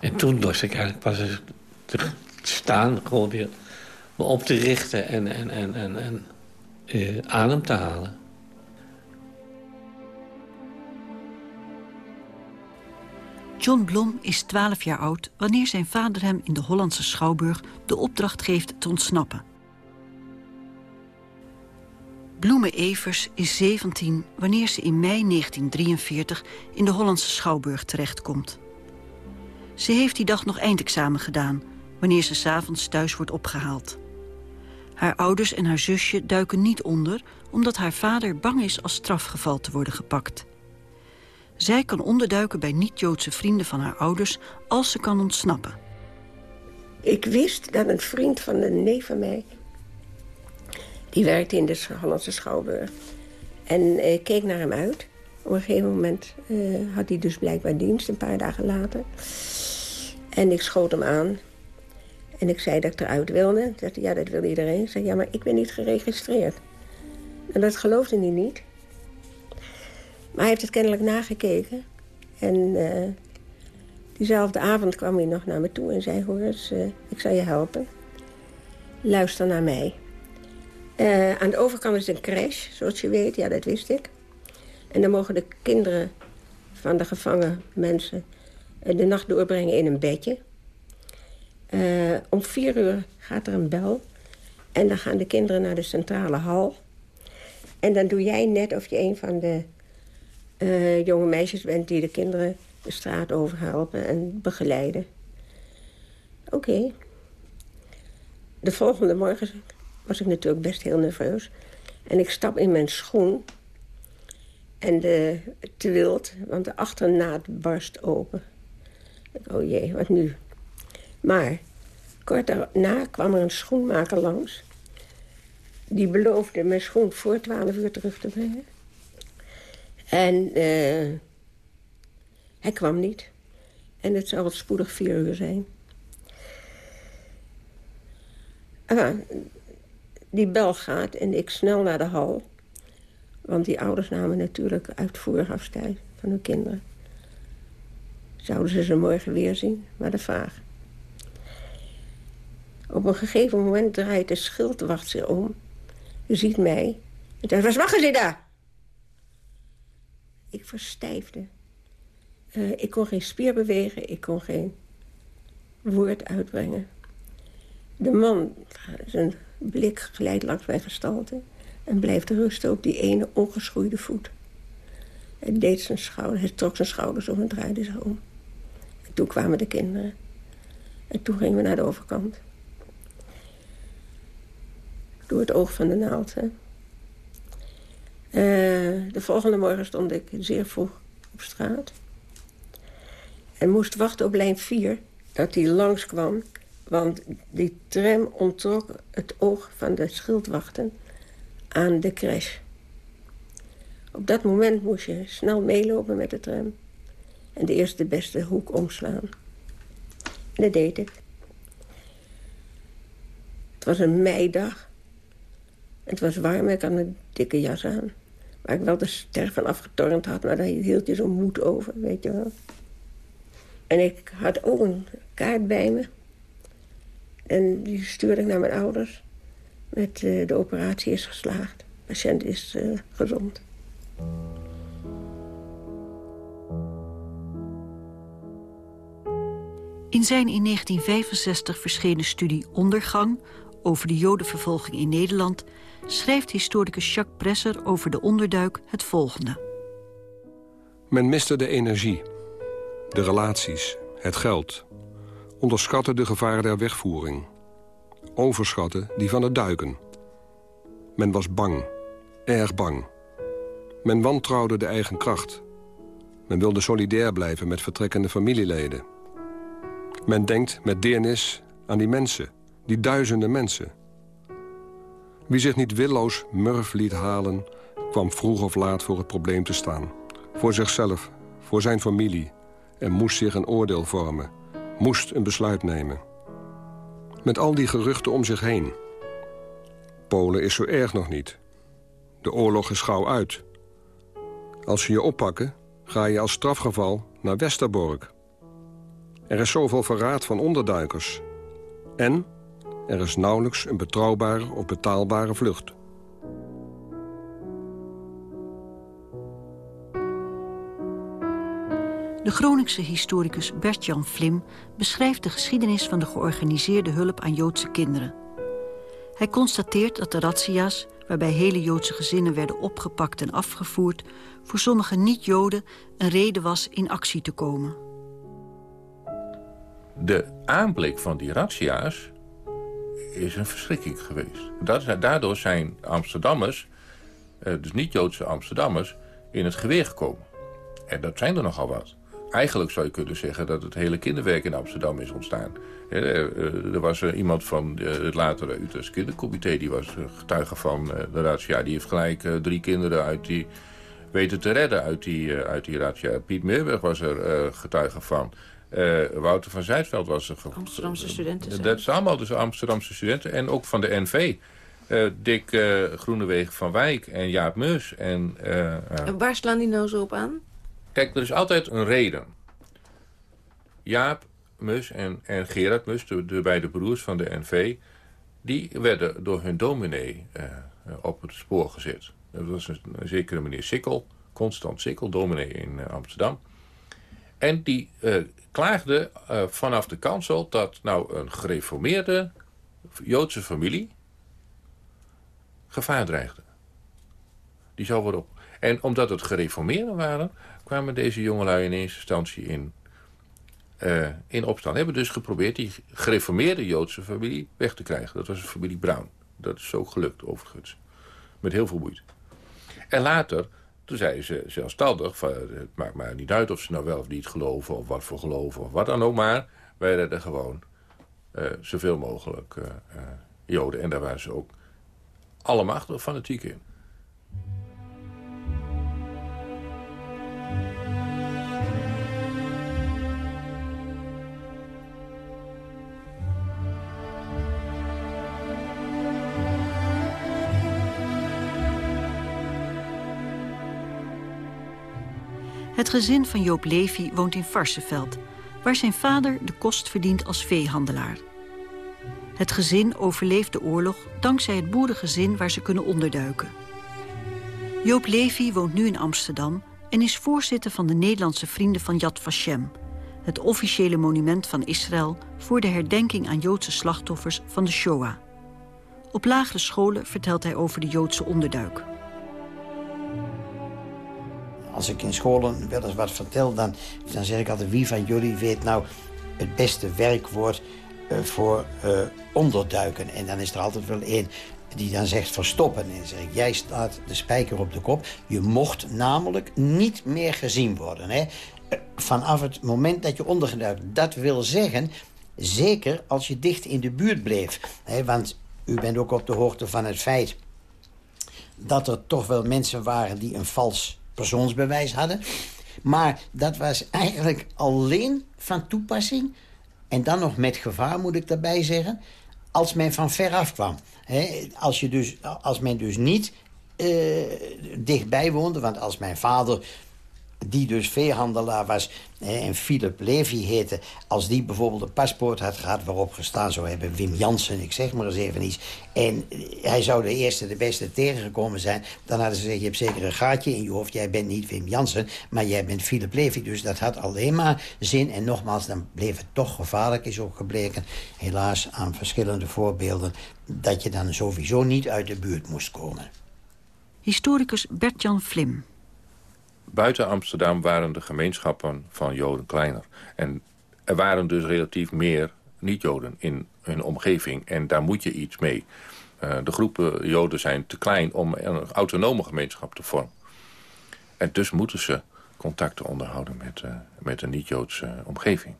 En toen dorst ik eigenlijk pas te staan, gewoon weer me op te richten en, en, en, en, en eh, adem te halen. John Blom is 12 jaar oud wanneer zijn vader hem in de Hollandse Schouwburg de opdracht geeft te ontsnappen. Bloemen Evers is 17 wanneer ze in mei 1943 in de Hollandse Schouwburg terechtkomt. Ze heeft die dag nog eindexamen gedaan, wanneer ze s'avonds thuis wordt opgehaald. Haar ouders en haar zusje duiken niet onder... omdat haar vader bang is als strafgeval te worden gepakt. Zij kan onderduiken bij niet-Joodse vrienden van haar ouders... als ze kan ontsnappen. Ik wist dat een vriend van een neef van mij... die werkte in de Hollandse Schouwburg. En ik keek naar hem uit. Op een gegeven moment uh, had hij dus blijkbaar dienst, een paar dagen later. En ik schoot hem aan. En ik zei dat ik eruit wilde. Zei, ja, dat wil iedereen. Ik zei, ja, maar ik ben niet geregistreerd. En dat geloofde hij niet. Maar hij heeft het kennelijk nagekeken. En uh, diezelfde avond kwam hij nog naar me toe en zei... hoor eens, uh, ik zal je helpen. Luister naar mij. Uh, aan de overkant is een crash, zoals je weet. Ja, dat wist ik. En dan mogen de kinderen van de gevangen mensen... de nacht doorbrengen in een bedje. Om vier uur gaat er een bel. En dan gaan de kinderen naar de centrale hal. En dan doe jij net of je een van de uh, jonge meisjes bent... die de kinderen de straat overhelpen en begeleiden. Oké. De volgende morgen was ik natuurlijk best heel nerveus. En ik stap in mijn schoen. En de, te wild, want de achternaad barst open. Oh jee, wat nu? Maar kort daarna kwam er een schoenmaker langs. Die beloofde mijn schoen voor twaalf uur terug te brengen. En uh, hij kwam niet. En het zou wel spoedig vier uur zijn. Ah, die bel gaat en ik snel naar de hal. Want die ouders namen natuurlijk uitvoerig afscheid van hun kinderen. Zouden ze ze morgen weer zien? Maar de vraag. Op een gegeven moment draait de schildwacht zich om. U ziet mij. En zegt, wat wachten ze daar? Ik verstijfde. Uh, ik kon geen spier bewegen, ik kon geen woord uitbrengen. De man, zijn blik glijdt langs mijn gestalte... en blijft rusten op die ene ongeschoeide voet. Hij deed zijn schouder, trok zijn schouders om en draaide zich om. En toen kwamen de kinderen. En toen gingen we naar de overkant door het oog van de naald. Hè? De volgende morgen stond ik zeer vroeg op straat. En moest wachten op lijn 4 dat hij langskwam. Want die tram ontrok het oog van de schildwachten aan de crash. Op dat moment moest je snel meelopen met de tram. En de eerste beste hoek omslaan. En dat deed ik. Het was een meidag. Het was warm, ik had een dikke jas aan. Waar ik wel de ster van afgetornd had, maar daar hield je zo'n moed over, weet je wel. En ik had ook een kaart bij me. En die stuurde ik naar mijn ouders. Met uh, de operatie is geslaagd. De patiënt is uh, gezond. In zijn in 1965 verschenen studie Ondergang over de jodenvervolging in Nederland... schrijft historicus Jacques Presser over de onderduik het volgende. Men miste de energie, de relaties, het geld. Onderschatte de gevaren der wegvoering. Overschatte die van het duiken. Men was bang, erg bang. Men wantrouwde de eigen kracht. Men wilde solidair blijven met vertrekkende familieleden. Men denkt met deernis aan die mensen, die duizenden mensen. Wie zich niet willoos murf liet halen... kwam vroeg of laat voor het probleem te staan. Voor zichzelf, voor zijn familie. En moest zich een oordeel vormen. Moest een besluit nemen. Met al die geruchten om zich heen. Polen is zo erg nog niet. De oorlog is gauw uit. Als ze je oppakken, ga je als strafgeval naar Westerbork. Er is zoveel verraad van onderduikers. En er is nauwelijks een betrouwbare of betaalbare vlucht. De Groningse historicus Bert-Jan Vlim beschrijft de geschiedenis van de georganiseerde hulp aan Joodse kinderen. Hij constateert dat de razzia's, waarbij hele Joodse gezinnen werden opgepakt en afgevoerd, voor sommige niet-Joden een reden was in actie te komen. De aanblik van die razzia's is een verschrikking geweest. daardoor zijn Amsterdammers, eh, dus niet-Joodse Amsterdammers, in het geweer gekomen. En dat zijn er nogal wat. Eigenlijk zou je kunnen zeggen dat het hele kinderwerk in Amsterdam is ontstaan. Eh, er was iemand van het latere Utrechts kindercomité... die was getuige van de razzia. Die heeft gelijk drie kinderen uit die weten te redden uit die, uit die. Piet Meerberg was er getuige van. Uh, Wouter van Zijtveld was er. Amsterdamse studenten. Dat zijn allemaal dus Amsterdamse studenten. En ook van de NV. Uh, eh, Dick uh, Groenewegen van Wijk en Jaap Meus. En, en waar slaan die nou zo op aan? Kijk, er is altijd een reden. Jaap Mus en, en Gerard Mus, de, de beide broers van de NV... die werden door hun dominee op het spoor gezet. Dat was een, een zekere meneer Sikkel, Constant Sikkel, dominee in Amsterdam... En die klaagde uh, vanaf de kansel dat nou een gereformeerde Joodse familie gevaar dreigde. Die zou worden op. En omdat het gereformeerden waren, kwamen deze jongelui in eerste instantie in, uh, in opstand. Hebben dus geprobeerd die gereformeerde Joodse familie weg te krijgen. Dat was de familie Brown. Dat is ook gelukt overigens. Met heel veel moeite. En later toen zeiden ze zelfstandig, van, het maakt mij niet uit of ze nou wel of niet geloven... of wat voor geloven, of wat dan ook maar. Wij redden gewoon uh, zoveel mogelijk uh, uh, Joden. En daar waren ze ook allemaal fanatiek in. Het gezin van Joop Levy woont in Varsenveld... waar zijn vader de kost verdient als veehandelaar. Het gezin overleeft de oorlog dankzij het boerengezin waar ze kunnen onderduiken. Joop Levy woont nu in Amsterdam... en is voorzitter van de Nederlandse Vrienden van Yad Vashem... het officiële monument van Israël... voor de herdenking aan Joodse slachtoffers van de Shoah. Op lagere scholen vertelt hij over de Joodse onderduik. Als ik in scholen wel eens wat vertel, dan, dan zeg ik altijd... wie van jullie weet nou het beste werkwoord uh, voor uh, onderduiken? En dan is er altijd wel één. die dan zegt verstoppen. En dan zeg ik, jij staat de spijker op de kop. Je mocht namelijk niet meer gezien worden. Hè? Vanaf het moment dat je ondergeduikt. Dat wil zeggen, zeker als je dicht in de buurt bleef. Hè? Want u bent ook op de hoogte van het feit... dat er toch wel mensen waren die een vals persoonsbewijs hadden. Maar dat was eigenlijk alleen van toepassing... en dan nog met gevaar, moet ik daarbij zeggen als men van ver af kwam. als, je dus, als men dus niet uh, dichtbij woonde... want als mijn vader die dus veehandelaar was en Philip Levy heette... als die bijvoorbeeld een paspoort had gehad waarop gestaan zou hebben... Wim Jansen, ik zeg maar eens even iets... en hij zou de eerste, de beste tegengekomen zijn... dan hadden ze gezegd, je hebt zeker een gaatje in je hoofd... jij bent niet Wim Jansen, maar jij bent Philip Levy. Dus dat had alleen maar zin. En nogmaals, dan bleef het toch gevaarlijk, is ook gebleken... helaas aan verschillende voorbeelden... dat je dan sowieso niet uit de buurt moest komen. Historicus Bert-Jan Vlim Buiten Amsterdam waren de gemeenschappen van Joden kleiner. En er waren dus relatief meer niet-Joden in hun omgeving. En daar moet je iets mee. Uh, de groepen Joden zijn te klein om een autonome gemeenschap te vormen. En dus moeten ze contacten onderhouden met, uh, met een niet-Joodse omgeving.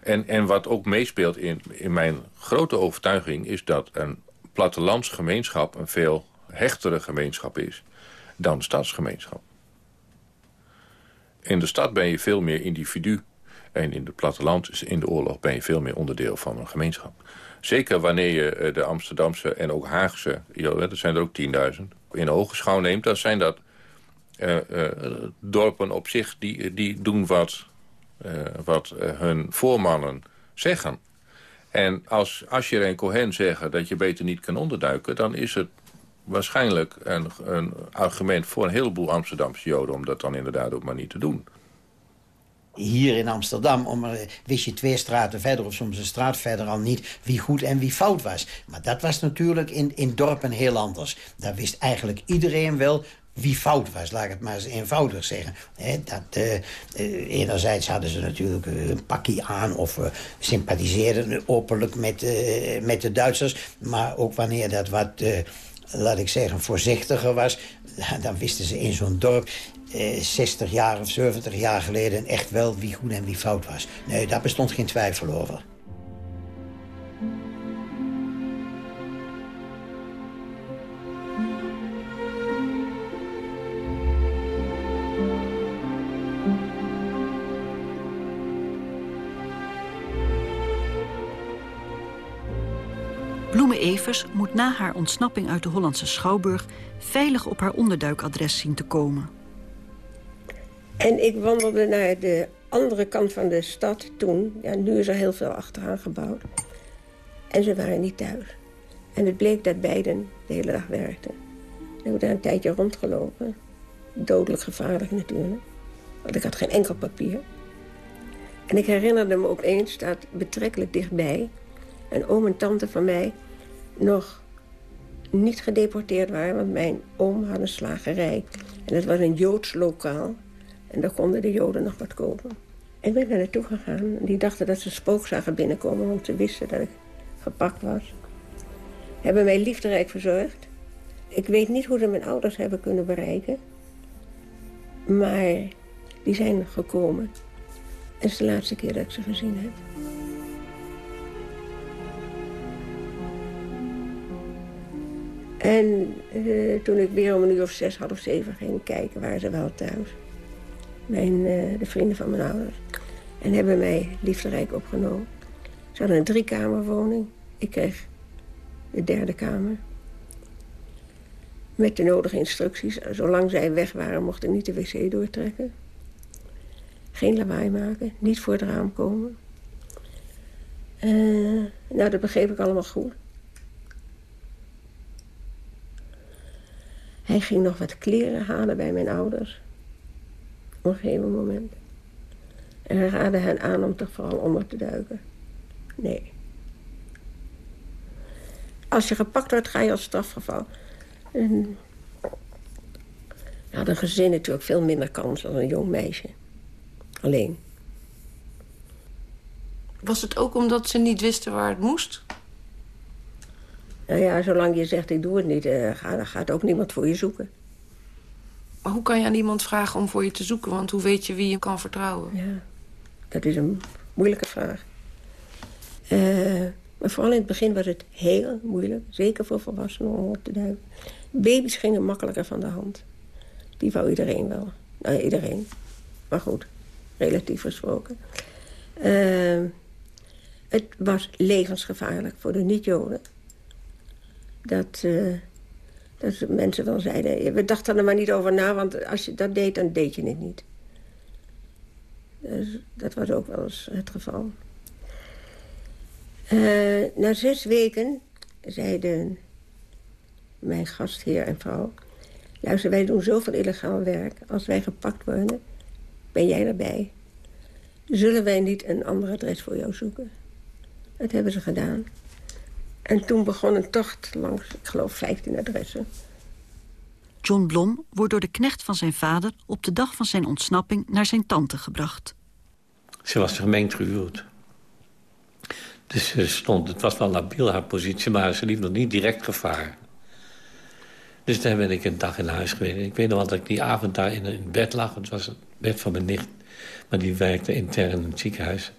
En, en wat ook meespeelt in, in mijn grote overtuiging... is dat een plattelandsgemeenschap een veel hechtere gemeenschap is... dan de stadsgemeenschap. In de stad ben je veel meer individu. En in het platteland, in de oorlog, ben je veel meer onderdeel van een gemeenschap. Zeker wanneer je eh, de Amsterdamse en ook Haagse, er zijn er ook 10.000, in ogenschouw neemt, dan zijn dat uh, uh, dorpen op zich die, die doen wat, wat hun voormannen zeggen. En als, je en Cohen zeggen dat je beter niet kan onderduiken... dan is het waarschijnlijk een, een argument voor een heleboel Amsterdamse Joden... om dat dan inderdaad ook maar niet te doen. Hier in Amsterdam om er, wist je twee straten verder... of soms een straat verder al niet wie goed en wie fout was. Maar dat was natuurlijk in, in dorpen heel anders. Daar wist eigenlijk iedereen wel wie fout was, laat ik het maar eens eenvoudig zeggen. dat, uh, enerzijds hadden ze natuurlijk een pakje aan... of sympathiseerden openlijk met, met de Duitsers. Maar ook wanneer dat wat laat ik zeggen, voorzichtiger was... dan wisten ze in zo'n dorp eh, 60 jaar of 70 jaar geleden... echt wel wie goed en wie fout was. Nee, daar bestond geen twijfel over. Evers moet na haar ontsnapping uit de Hollandse Schouwburg... veilig op haar onderduikadres zien te komen. En ik wandelde naar de andere kant van de stad toen. Ja, nu is er heel veel achteraan gebouwd. En ze waren niet thuis. En het bleek dat beiden de hele dag werkten. Ik heb daar een tijdje rondgelopen. Dodelijk gevaarlijk natuurlijk. Want ik had geen enkel papier. En ik herinnerde me opeens dat betrekkelijk dichtbij... een oom en tante van mij nog niet gedeporteerd waren. Want mijn oom had een slagerij. En het was een Joods lokaal. En daar konden de Joden nog wat kopen. Ik ben daar naartoe gegaan. Die dachten dat ze spook zagen binnenkomen. Want ze wisten dat ik gepakt was. Hebben mij liefderijk verzorgd. Ik weet niet hoe ze mijn ouders hebben kunnen bereiken. Maar die zijn gekomen. Het is de laatste keer dat ik ze gezien heb. En uh, toen ik weer om een uur of zes, half zeven ging kijken, waren ze wel thuis. Mijn, uh, de vrienden van mijn ouders. En hebben mij liefderijk opgenomen. Ze hadden een driekamerwoning. Ik kreeg de derde kamer. Met de nodige instructies. Zolang zij weg waren, mocht ik niet de wc doortrekken. Geen lawaai maken, niet voor het raam komen. Uh, nou, dat begreep ik allemaal goed. Hij ging nog wat kleren halen bij mijn ouders. Op een gegeven moment. En hij raadde hen aan om toch vooral onder te duiken. Nee. Als je gepakt wordt, ga je als strafgeval. En had een gezin natuurlijk veel minder kans dan een jong meisje. Alleen. Was het ook omdat ze niet wisten waar het moest? Nou ja, zolang je zegt ik doe het niet, uh, gaat, gaat ook niemand voor je zoeken. Maar hoe kan je aan iemand vragen om voor je te zoeken? Want hoe weet je wie je kan vertrouwen? Ja, dat is een moeilijke vraag. Uh, maar vooral in het begin was het heel moeilijk. Zeker voor volwassenen om op te duiken. Baby's gingen makkelijker van de hand. Die wou iedereen wel. Nou, iedereen. Maar goed, relatief gesproken. Uh, het was levensgevaarlijk voor de niet-Joden. Dat, uh, dat mensen wel zeiden... We dachten er maar niet over na, want als je dat deed, dan deed je het niet. Dus dat was ook wel eens het geval. Uh, na zes weken zeiden mijn gastheer en vrouw... luister, wij doen zoveel illegaal werk. Als wij gepakt worden, ben jij erbij. Zullen wij niet een ander adres voor jou zoeken? Dat hebben ze gedaan. En toen begon een tocht langs, ik geloof, 15 adressen. John Blom wordt door de knecht van zijn vader... op de dag van zijn ontsnapping naar zijn tante gebracht. Ze was gemengd gehuwd. Dus ze stond, het was wel labiel haar positie, maar ze liep nog niet direct gevaar. Dus daar ben ik een dag in huis geweest. Ik weet nog wel dat ik die avond daar in, in bed lag. Het was het bed van mijn nicht, maar die werkte intern in het ziekenhuis.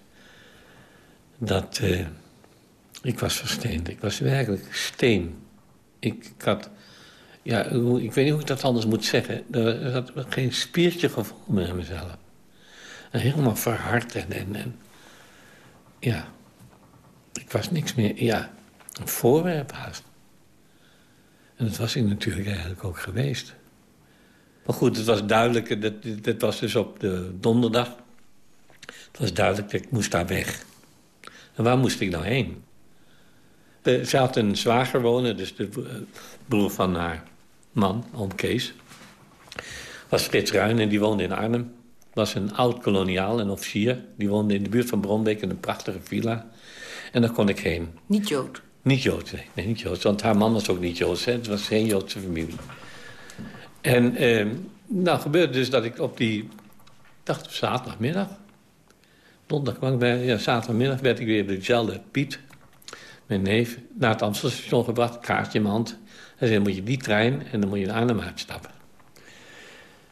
Dat, uh, ik was versteend. Ik was werkelijk steen. Ik, had, ja, ik weet niet hoe ik dat anders moet zeggen. Er had geen spiertje gevoel meer in mezelf. En helemaal verhard en, en, ja, ik was niks meer, ja, een voorwerp haast. En dat was ik natuurlijk eigenlijk ook geweest. Maar goed, het was duidelijk, dat, dat was dus op de donderdag. Het was duidelijk dat ik moest daar weg. En waar moest ik nou heen? Ze had een zwager wonen, dus de broer van haar man, oom Kees. Was Frits Ruin en die woonde in Arnhem. Was een oud-koloniaal, een officier. Die woonde in de buurt van Bronbeek in een prachtige villa. En daar kon ik heen. Niet Jood? Niet Jood, nee. nee niet Jood. Want haar man was ook niet Joods. Hè. Het was geen Joodse familie. En eh, nou gebeurde dus dat ik op die... dacht op zaterdagmiddag. Donderdag kwam ik bij... Ja, zaterdagmiddag werd ik weer bij dezelfde Piet. Mijn neef. Naar het Amstelstation gebracht. Kaartje in mijn hand. Hij zei, dan moet je die trein en dan moet je naar Arnhem uitstappen.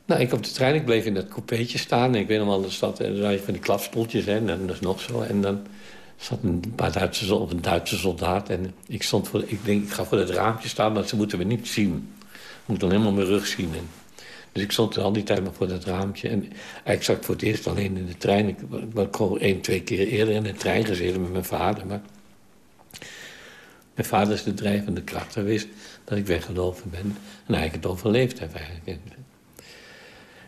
Nou, ik op de trein, ik bleef in dat coupeetje staan. En ik weet nog wel, er zat er van die klapstoeltjes, en dat is nog zo. En dan zat een paar Duitsers of een Duitse soldaat. En ik stond voor, ik denk, ik ga voor het raampje staan, maar ze moeten me niet zien. Ik moet dan helemaal mijn rug zien. En, dus ik stond al die tijd maar voor dat raampje. En eigenlijk zat ik voor het eerst alleen in de trein. Ik was gewoon één, twee keer eerder in de trein gezeten met mijn vader. Maar mijn vader is de drijvende kracht geweest dat ik weggelopen ben. En eigenlijk het overleefd heb.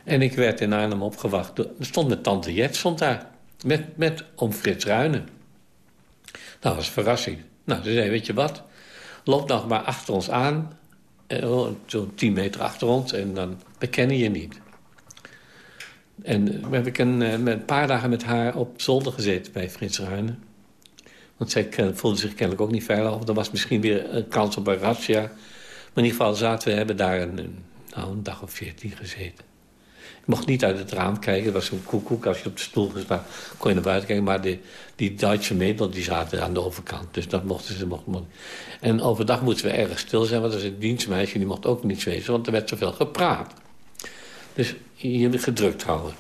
En ik werd in Arnhem opgewacht. Er stond mijn tante Jet stond daar. Met, met om Frits Ruinen. Dat was een verrassing. Nou, ze zei, weet je wat? Loop nog maar achter ons aan. Eh, oh, zo'n tien meter achter ons. En dan bekennen je niet. En we heb ik een, eh, een paar dagen met haar op zolder gezeten bij Frits Ruinen. Want zij voelde zich kennelijk ook niet veilig. Of er was misschien weer een kans op een razzia. Maar in ieder geval zaten we, hebben daar een, nou, een dag of veertien gezeten. Ik mocht niet uit het raam kijken. Het was zo'n koekoek. Als je op de stoel zat, kon je naar buiten kijken. Maar de, die Duitse meter die zaten aan de overkant. Dus dat mochten ze. Mochten, en overdag moesten we erg stil zijn. Want er was een dienstmeisje die mocht ook niet wezen. Want er werd zoveel gepraat. Dus je gedrukt houden.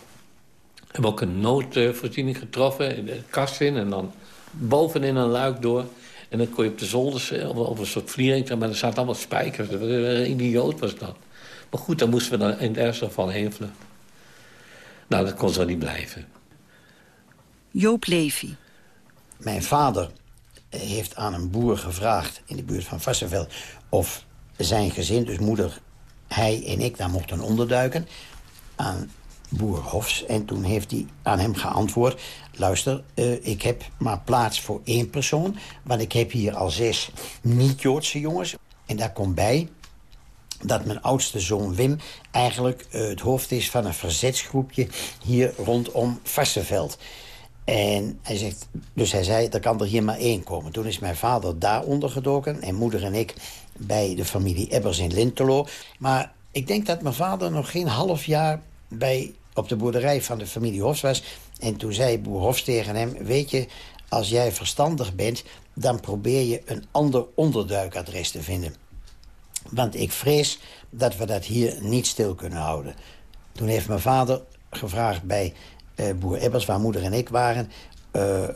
We hebben ook een noodvoorziening getroffen. In de kast in. En dan bovenin een luik door. En dan kon je op de zolders of een soort vliering. Maar er zaten allemaal spijkers. Een idioot was dat. Maar goed, dan moesten we dan in het ergste geval heen vluchten. Nou, dat kon zo niet blijven. Joop Levy. Mijn vader heeft aan een boer gevraagd in de buurt van Vassenveld... of zijn gezin, dus moeder, hij en ik, daar mochten onderduiken... aan boer Hofs. En toen heeft hij aan hem geantwoord... luister, uh, ik heb maar plaats voor één persoon... want ik heb hier al zes niet-Joodse jongens. En daar komt bij dat mijn oudste zoon Wim eigenlijk uh, het hoofd is van een verzetsgroepje hier rondom Vassenveld. En hij zegt, dus hij zei, er kan er hier maar één komen. Toen is mijn vader daar ondergedoken en moeder en ik bij de familie Ebbers in Lintelo. Maar ik denk dat mijn vader nog geen half jaar bij, op de boerderij van de familie Hofs was. En toen zei boer Hofs tegen hem, weet je, als jij verstandig bent... dan probeer je een ander onderduikadres te vinden. Want ik vrees dat we dat hier niet stil kunnen houden. Toen heeft mijn vader gevraagd bij uh, boer Ebbers, waar moeder en ik waren... Uh,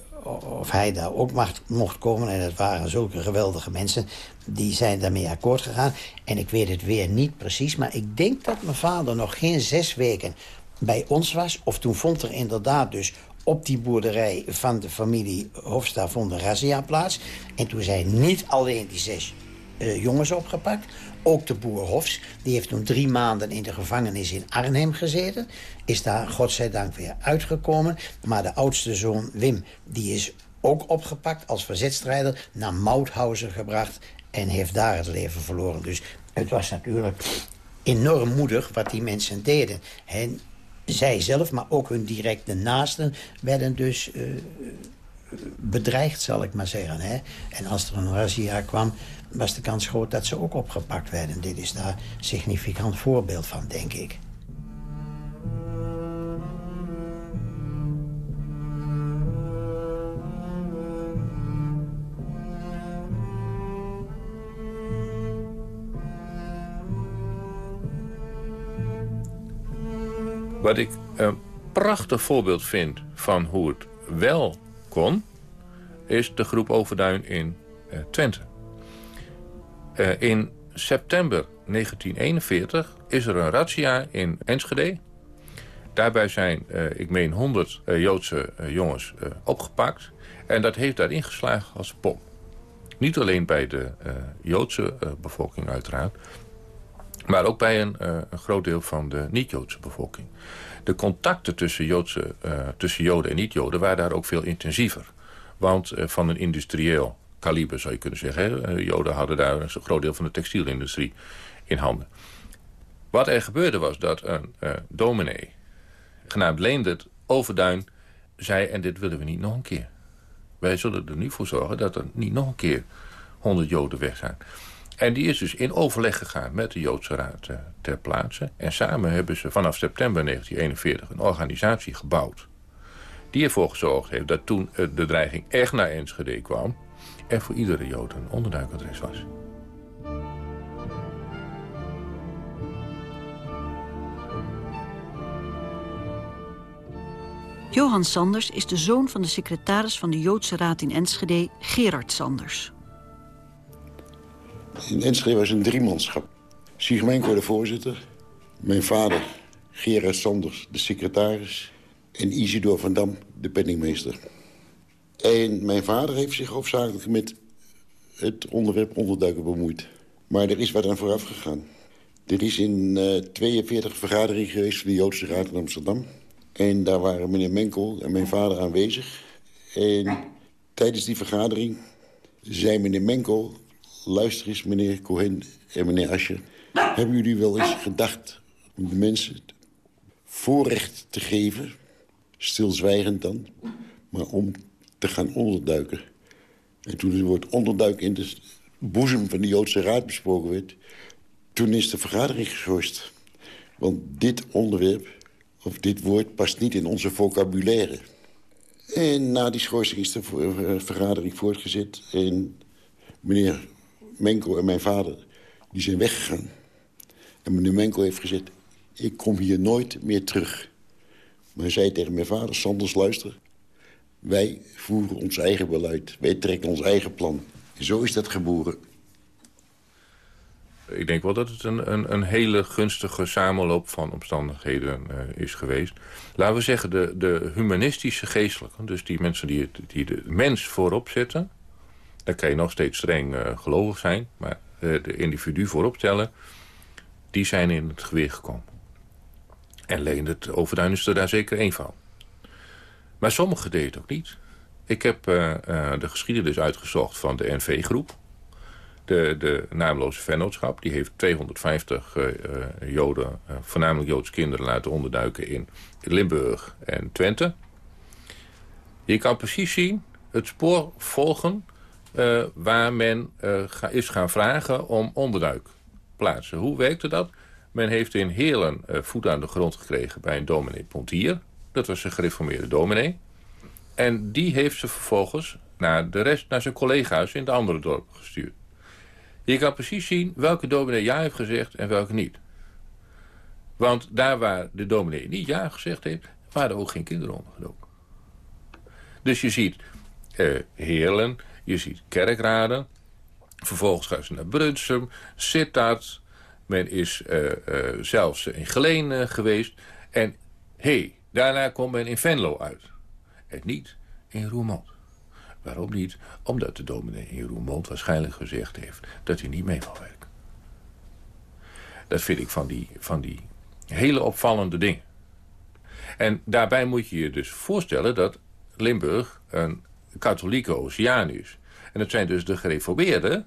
of hij daar ook mocht komen. En het waren zulke geweldige mensen. Die zijn daarmee akkoord gegaan. En ik weet het weer niet precies. Maar ik denk dat mijn vader nog geen zes weken bij ons was. Of toen vond er inderdaad dus op die boerderij van de familie Hofsta vond een razzia plaats. En toen zijn niet alleen die zes uh, jongens opgepakt. Ook de boer Hofs, die heeft toen drie maanden in de gevangenis in Arnhem gezeten. Is daar godzijdank weer uitgekomen. Maar de oudste zoon Wim, die is ook opgepakt als verzetstrijder... naar Mauthausen gebracht en heeft daar het leven verloren. Dus het was natuurlijk enorm moedig wat die mensen deden. En zij zelf, maar ook hun directe naasten... werden dus uh, bedreigd, zal ik maar zeggen. Hè? En als er een razzia kwam, was de kans groot dat ze ook opgepakt werden. Dit is daar een significant voorbeeld van, denk ik. Wat ik een prachtig voorbeeld vind van hoe het wel kon... is de groep Overduin in uh, Twente. Uh, in september 1941 is er een razzia in Enschede. Daarbij zijn, uh, ik meen, 100 Joodse jongens opgepakt. En dat heeft daarin geslagen als pop. Niet alleen bij de Joodse bevolking uiteraard... maar ook bij een, een groot deel van de niet-Joodse bevolking de contacten tussen, Joodse, uh, tussen Joden en niet-Joden waren daar ook veel intensiever. Want uh, van een industrieel kaliber zou je kunnen zeggen. Joden hadden daar een groot deel van de textielindustrie in handen. Wat er gebeurde was dat een dominee, genaamd Leendert Overduin, zei... en dit willen we niet nog een keer. Wij zullen er nu voor zorgen dat er niet nog een keer 100 Joden weg zijn. En die is dus in overleg gegaan met de Joodse Raad uh, ter plaatse. En samen hebben ze vanaf september 1941 een organisatie gebouwd. Die ervoor gezorgd heeft dat toen uh, de dreiging echt naar Enschede kwam... er voor iedere Jood een onderduikadres was. Johan Sanders is de zoon van de secretaris van de Joodse Raad in Enschede, Gerard Sanders. In Enschede was een driemanschap. Siegmenko de voorzitter, mijn vader Gerard Sanders de secretaris... en Isidor van Dam de penningmeester. En mijn vader heeft zich hoofdzakelijk met het onderwerp onderduiken bemoeid. Maar er is wat aan vooraf gegaan. Er is in uh, 42 vergadering geweest van de Joodse Raad in Amsterdam. En daar waren meneer Menkel en mijn vader aanwezig. En tijdens die vergadering zei meneer Menkel luister eens, meneer Cohen en meneer Ascher. Hebben jullie wel eens gedacht om de mensen voorrecht te geven... stilzwijgend dan, maar om te gaan onderduiken? En toen het woord onderduiken in de boezem van de Joodse Raad besproken werd... toen is de vergadering geschorst. Want dit onderwerp, of dit woord, past niet in onze vocabulaire. En na die schorsing is de vergadering voortgezet... en meneer Menko en mijn vader, die zijn weggegaan. En meneer Menko heeft gezegd, ik kom hier nooit meer terug. Maar hij zei tegen mijn vader, Sanders, luister. Wij voeren ons eigen beleid. Wij trekken ons eigen plan. Zo is dat geboren. Ik denk wel dat het een, een, een hele gunstige samenloop van omstandigheden uh, is geweest. Laten we zeggen, de, de humanistische geestelijke, dus die mensen die, die de mens voorop zetten... Dan kan je nog steeds streng uh, gelovig zijn. Maar uh, de individu voorop stellen, die zijn in het geweer gekomen. En Leendert Overduin is er daar zeker één van. Maar sommigen deden het ook niet. Ik heb uh, de geschiedenis uitgezocht van de NV-groep. De, de naamloze vennootschap. Die heeft 250 Joden, voornamelijk Joodse kinderen, laten onderduiken in Limburg en Twente. Je kan precies zien, het spoor volgen uh, waar men uh, ga, is gaan vragen om onderduikplaatsen. Hoe werkte dat? Men heeft in Heerlen uh, voet aan de grond gekregen bij een dominee Pontier. Dat was een gereformeerde dominee. En die heeft ze vervolgens naar, de rest, naar zijn collega's in de andere dorpen gestuurd. Je kan precies zien welke dominee ja heeft gezegd en welke niet. Want daar waar de dominee niet ja gezegd heeft... waren er ook geen kinderen ondergedoken. Dus je ziet uh, je ziet kerkraden. Vervolgens gaan ze naar Brunsum, Sittard. Men is uh, uh, zelfs in Geleen geweest. En hey, daarna komt men in Venlo uit. En niet in Roermond. Waarom niet? Omdat de dominee in Roermond waarschijnlijk gezegd heeft... dat hij niet mee wil werken. Dat vind ik van die, van die hele opvallende dingen. En daarbij moet je je dus voorstellen dat Limburg een katholieke oceaan is. En het zijn dus de gereformeerden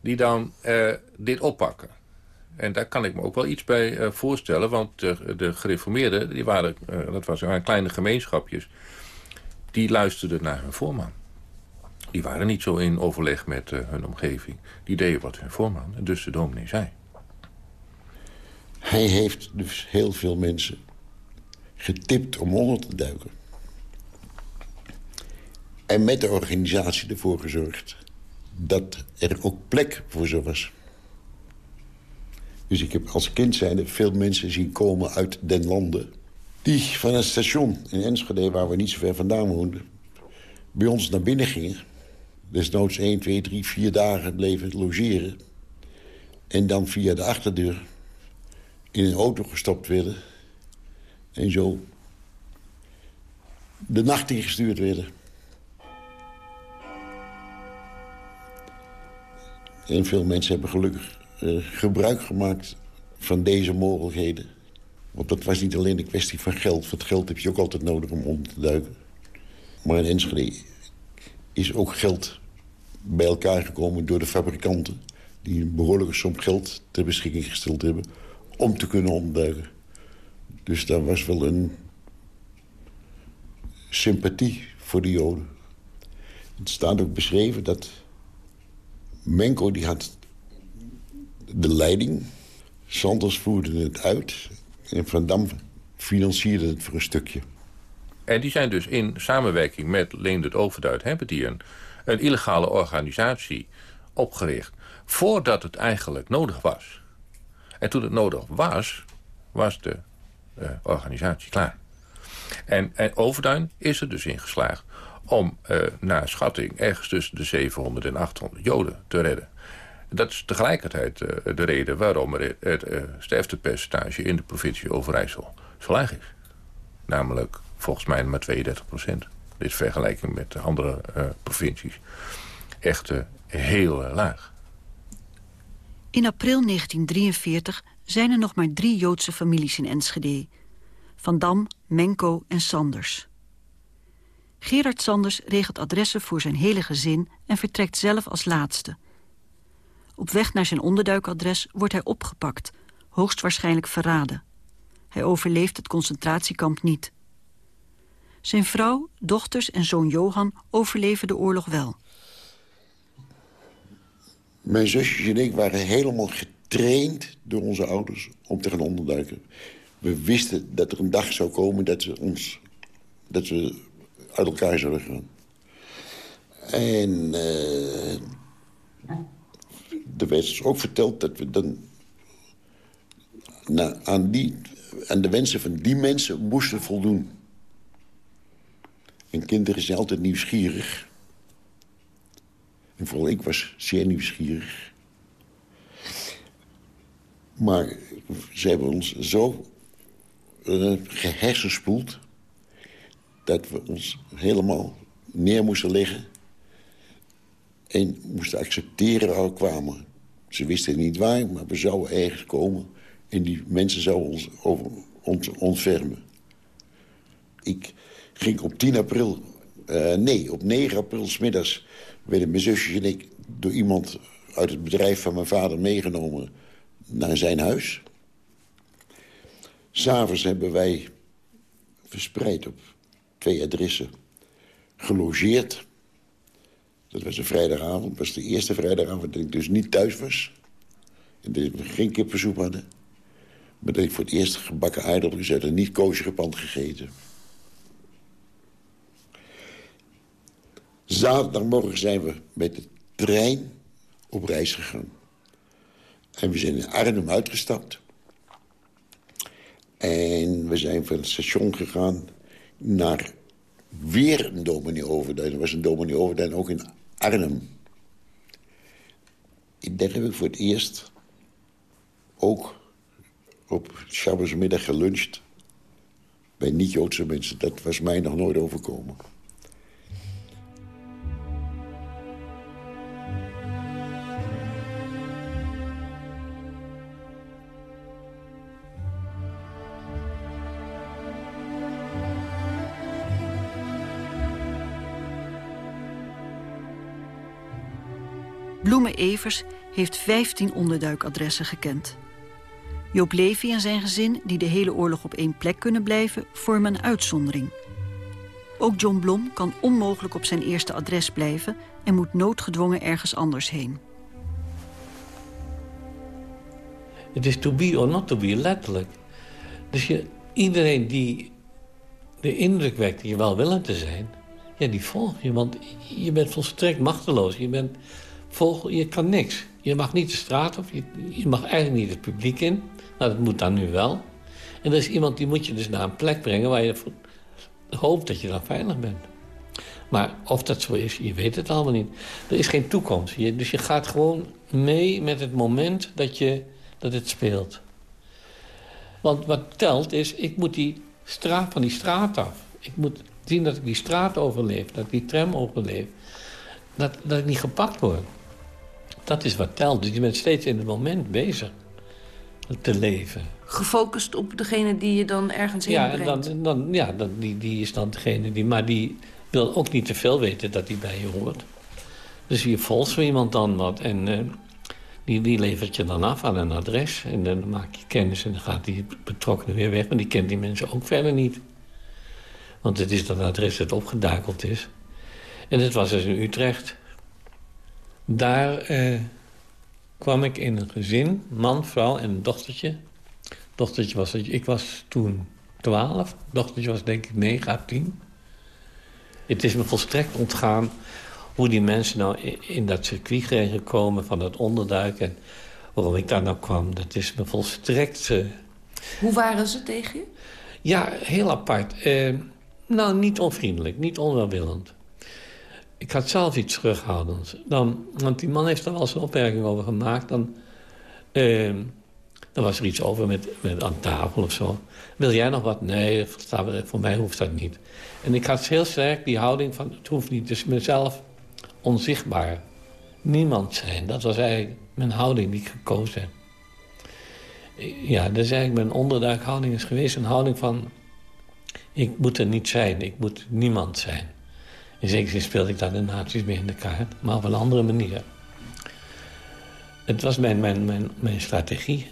die dan uh, dit oppakken. En daar kan ik me ook wel iets bij uh, voorstellen. Want de, de gereformeerden, die waren, uh, dat waren kleine gemeenschapjes... die luisterden naar hun voorman. Die waren niet zo in overleg met hun omgeving. Die deden wat hun voorman, en dus de dominee zei. Hij heeft dus heel veel mensen getipt om onder te duiken. En met de organisatie ervoor gezorgd dat er ook plek voor ze was. Dus ik heb als kind zijnde veel mensen zien komen uit den landen... die van het station in Enschede, waar we niet zo ver vandaan woonden... bij ons naar binnen gingen. Desnoods 1, 2, 3, 4 dagen bleven logeren. En dan via de achterdeur in een auto gestopt werden. En zo de nacht ingestuurd werden. En veel mensen hebben gelukkig uh, gebruik gemaakt van deze mogelijkheden. Want dat was niet alleen een kwestie van geld. Want geld heb je ook altijd nodig om onder te duiken. Maar in Enschede is ook geld bij elkaar gekomen door de fabrikanten... die een behoorlijke som geld ter beschikking gesteld hebben... om te kunnen onderduiken. Dus daar was wel een sympathie voor de Joden. Het staat ook beschreven dat Menko die had de leiding. Sanders voerde het uit. En Van Dam financierde het voor een stukje. En die zijn dus in samenwerking met Leendert Overduid... hebben die een, illegale organisatie opgericht... voordat het eigenlijk nodig was. En toen het nodig was, was de uh, organisatie klaar. En, en Overduin is er dus in geslaagd om uh, naar schatting ergens tussen de 700 en 800 Joden te redden. Dat is tegelijkertijd uh, de reden waarom er het uh, sterftepercentage in de provincie Overijssel zo laag is. Namelijk volgens mij maar 32 procent. Dit vergelijking met andere provincies. Echt heel laag. In april 1943 zijn er nog maar drie Joodse families in Enschede. Van Dam, Menko en Sanders. Gerard Sanders regelt adressen voor zijn hele gezin... en vertrekt zelf als laatste. Op weg naar zijn onderduikadres wordt hij opgepakt, hoogstwaarschijnlijk verraden. Hij overleeft het concentratiekamp niet. Zijn vrouw, dochters en zoon Johan overleven de oorlog wel. Mijn zusjes en ik waren helemaal getraind door onze ouders om te gaan onderduiken. We wisten dat er een dag zou komen dat ze ons dat we uit elkaar zullen gaan. En uh, er werd dus ook verteld dat we dan na, aan, die, aan de wensen van die mensen moesten voldoen. En kinderen zijn altijd nieuwsgierig. En vooral ik was zeer nieuwsgierig. Maar ze hebben ons zo uh, gehersenspoeld dat we ons helemaal neer moesten leggen... en moesten accepteren waar we kwamen. Ze wisten niet waar, maar we zouden ergens komen... en die mensen zouden ons, ontfermen. Ik ging op 10 april... Uh, nee, op 9 april smiddags werden mijn zusjes en ik... door iemand uit het bedrijf van mijn vader meegenomen naar zijn huis. S'avonds hebben wij verspreid op twee adressen gelogeerd. Dat was een vrijdagavond. Dat was de eerste vrijdagavond dat ik dus niet thuis was. En dat we geen kippensoep hadden. Maar dat ik voor het eerst gebakken aardappels uit een niet koosje pand gegeten. Zaterdagmorgen zijn we met de trein op reis gegaan. En we zijn in Arnhem uitgestapt. En we zijn van het station gegaan naar weer een dominee Overdijn. Er was een dominee Overdijn ook in Arnhem. In daar heb ik voor het eerst ook op Shabbosmiddag geluncht... bij niet-Joodse mensen. Dat was mij nog nooit overkomen. Evers heeft 15 onderduikadressen gekend. Joop Levy en zijn gezin, die de hele oorlog op één plek kunnen blijven... vormen een uitzondering. Ook John Blom kan onmogelijk op zijn eerste adres blijven... en moet noodgedwongen ergens anders heen. Het is to be or not to be, letterlijk. Dus je, iedereen die de indruk wekt je welwillend te zijn... ja, die volg je, want je bent volstrekt machteloos. Je bent Je kan niks. Je mag niet de straat op, je, je mag eigenlijk niet het publiek in. Nou, dat moet dan nu wel. En er is iemand die moet je dus naar een plek brengen... waar je hoopt dat je dan veilig bent. Maar of dat zo is, je weet het allemaal niet. Er is geen toekomst. Je, dus je gaat gewoon mee met het moment dat, je, dat het speelt. Want wat telt is, ik moet die straat van die straat af. Ik moet zien dat ik die straat overleef, dat ik die tram overleef. Dat, dat ik niet gepakt word. Dat is wat telt. Dus je bent steeds in het moment bezig te leven. Gefocust op degene die je dan ergens in ja, brengt. En dan, dan, ja, dan, die, die is dan degene die... Maar die wil ook niet te veel weten dat die bij je hoort. Dus je volgt zo iemand dan wat. En uh, die, die levert je dan af aan een adres. En dan maak je kennis en dan gaat die betrokkenen weer weg. Maar die kent die mensen ook verder niet. Want het is dat adres dat opgedakeld is. En het was dus in Utrecht. Daar eh, kwam ik in een gezin, man, vrouw en een dochtertje. Dochtertje was, ik was toen 12, dochtertje was denk ik 9 à 10. Het is me volstrekt ontgaan hoe die mensen nou in, dat circuit gekomen van het onderduik. En waarom ik daar nou kwam, dat is me volstrekt... Uh... Hoe waren ze tegen je? Ja, heel apart. Uh, nou, niet onvriendelijk, niet onwelwillend ik had zelf iets terughoudends. Dan, want die man heeft er wel een opmerking over gemaakt. Dan, uh, dan was er iets over met, met aan tafel of zo. Wil jij nog wat? Nee, voor mij hoeft dat niet. En ik had heel sterk die houding van... het hoeft niet, dus mezelf onzichtbaar. Niemand zijn. Dat was eigenlijk mijn houding die ik gekozen heb. Ja, dat is eigenlijk mijn onderduikhouding is geweest. Een houding van... ik moet er niet zijn, ik moet niemand zijn. In zekere zin speelde ik daar de nazi's mee in de kaart, maar op een andere manier. Het was mijn, mijn, mijn, mijn strategie.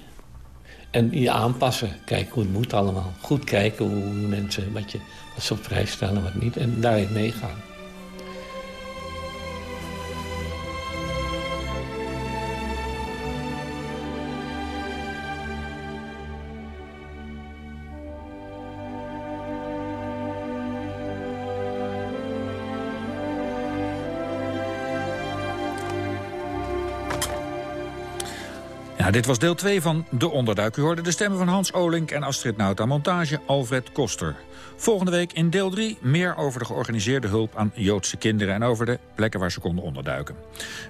En je aanpassen, kijken hoe het moet allemaal. Goed kijken hoe mensen, wat, je, wat ze op prijs stellen, wat niet. En daarin meegaan. Dit was deel 2 van De Onderduik. U hoorde de stemmen van Hans Olink en Astrid Nauta. Montage Alfred Koster. Volgende week in deel 3 meer over de georganiseerde hulp aan Joodse kinderen... en over de plekken waar ze konden onderduiken.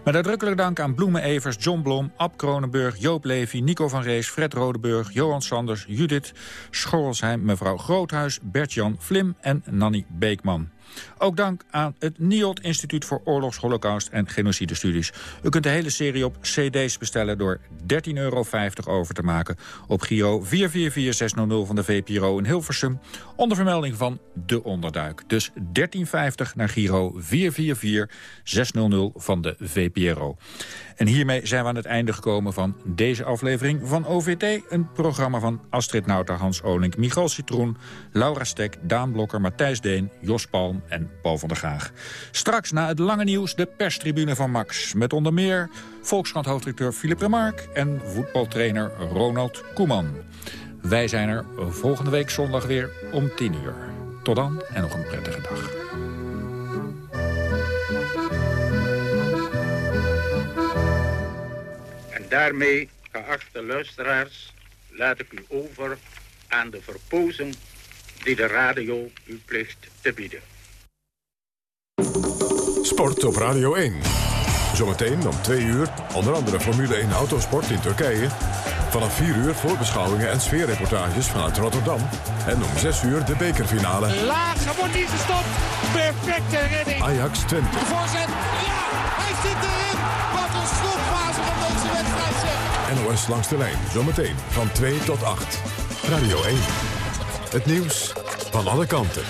Met uitdrukkelijk dank aan Bloemen Evers, John Blom, Ab Kronenburg... Joop Levy, Nico van Rees, Fred Rodeburg, Johan Sanders, Judith Schorrelsheim... mevrouw Groothuis, Bert-Jan Vlim en Nanny Beekman. Ook dank aan het NIOD Instituut voor Oorlogs, Holocaust en Genocidestudies. U kunt de hele serie op cd's bestellen door 13,50 euro over te maken... op Giro 444600 van de VPRO in Hilversum... onder vermelding van De Onderduik. Dus 13,50 naar Giro 444600 van de VPRO. En hiermee zijn we aan het einde gekomen van deze aflevering van OVT. Een programma van Astrid Nauta, Hans Olink, Michal Citroen... Laura Stek, Daan Blokker, Matthijs Deen, Jos Palm en Paul van der Gaag. Straks na het lange nieuws de perstribune van Max. Met onder meer Volkskrant-hoofdredacteur Philip Remark... en voetbaltrainer Ronald Koeman. Wij zijn er volgende week zondag weer om 10 uur. Tot dan en nog een prettige dag. Daarmee, geachte luisteraars, laat ik u over aan de verpozing die de radio u plicht te bieden. Sport op Radio 1. Zometeen om 2 uur, onder andere Formule 1 Autosport in Turkije. Vanaf 4 uur voorbeschouwingen en sfeerreportages vanuit Rotterdam. En om 6 uur de bekerfinale. Laag, wordt niet gestopt. Perfecte redding. Ajax 20. De voorzet, ja, hij zit erin. NOS langs de lijn, zometeen van 2 tot 8. Radio 1. Het nieuws van alle kanten.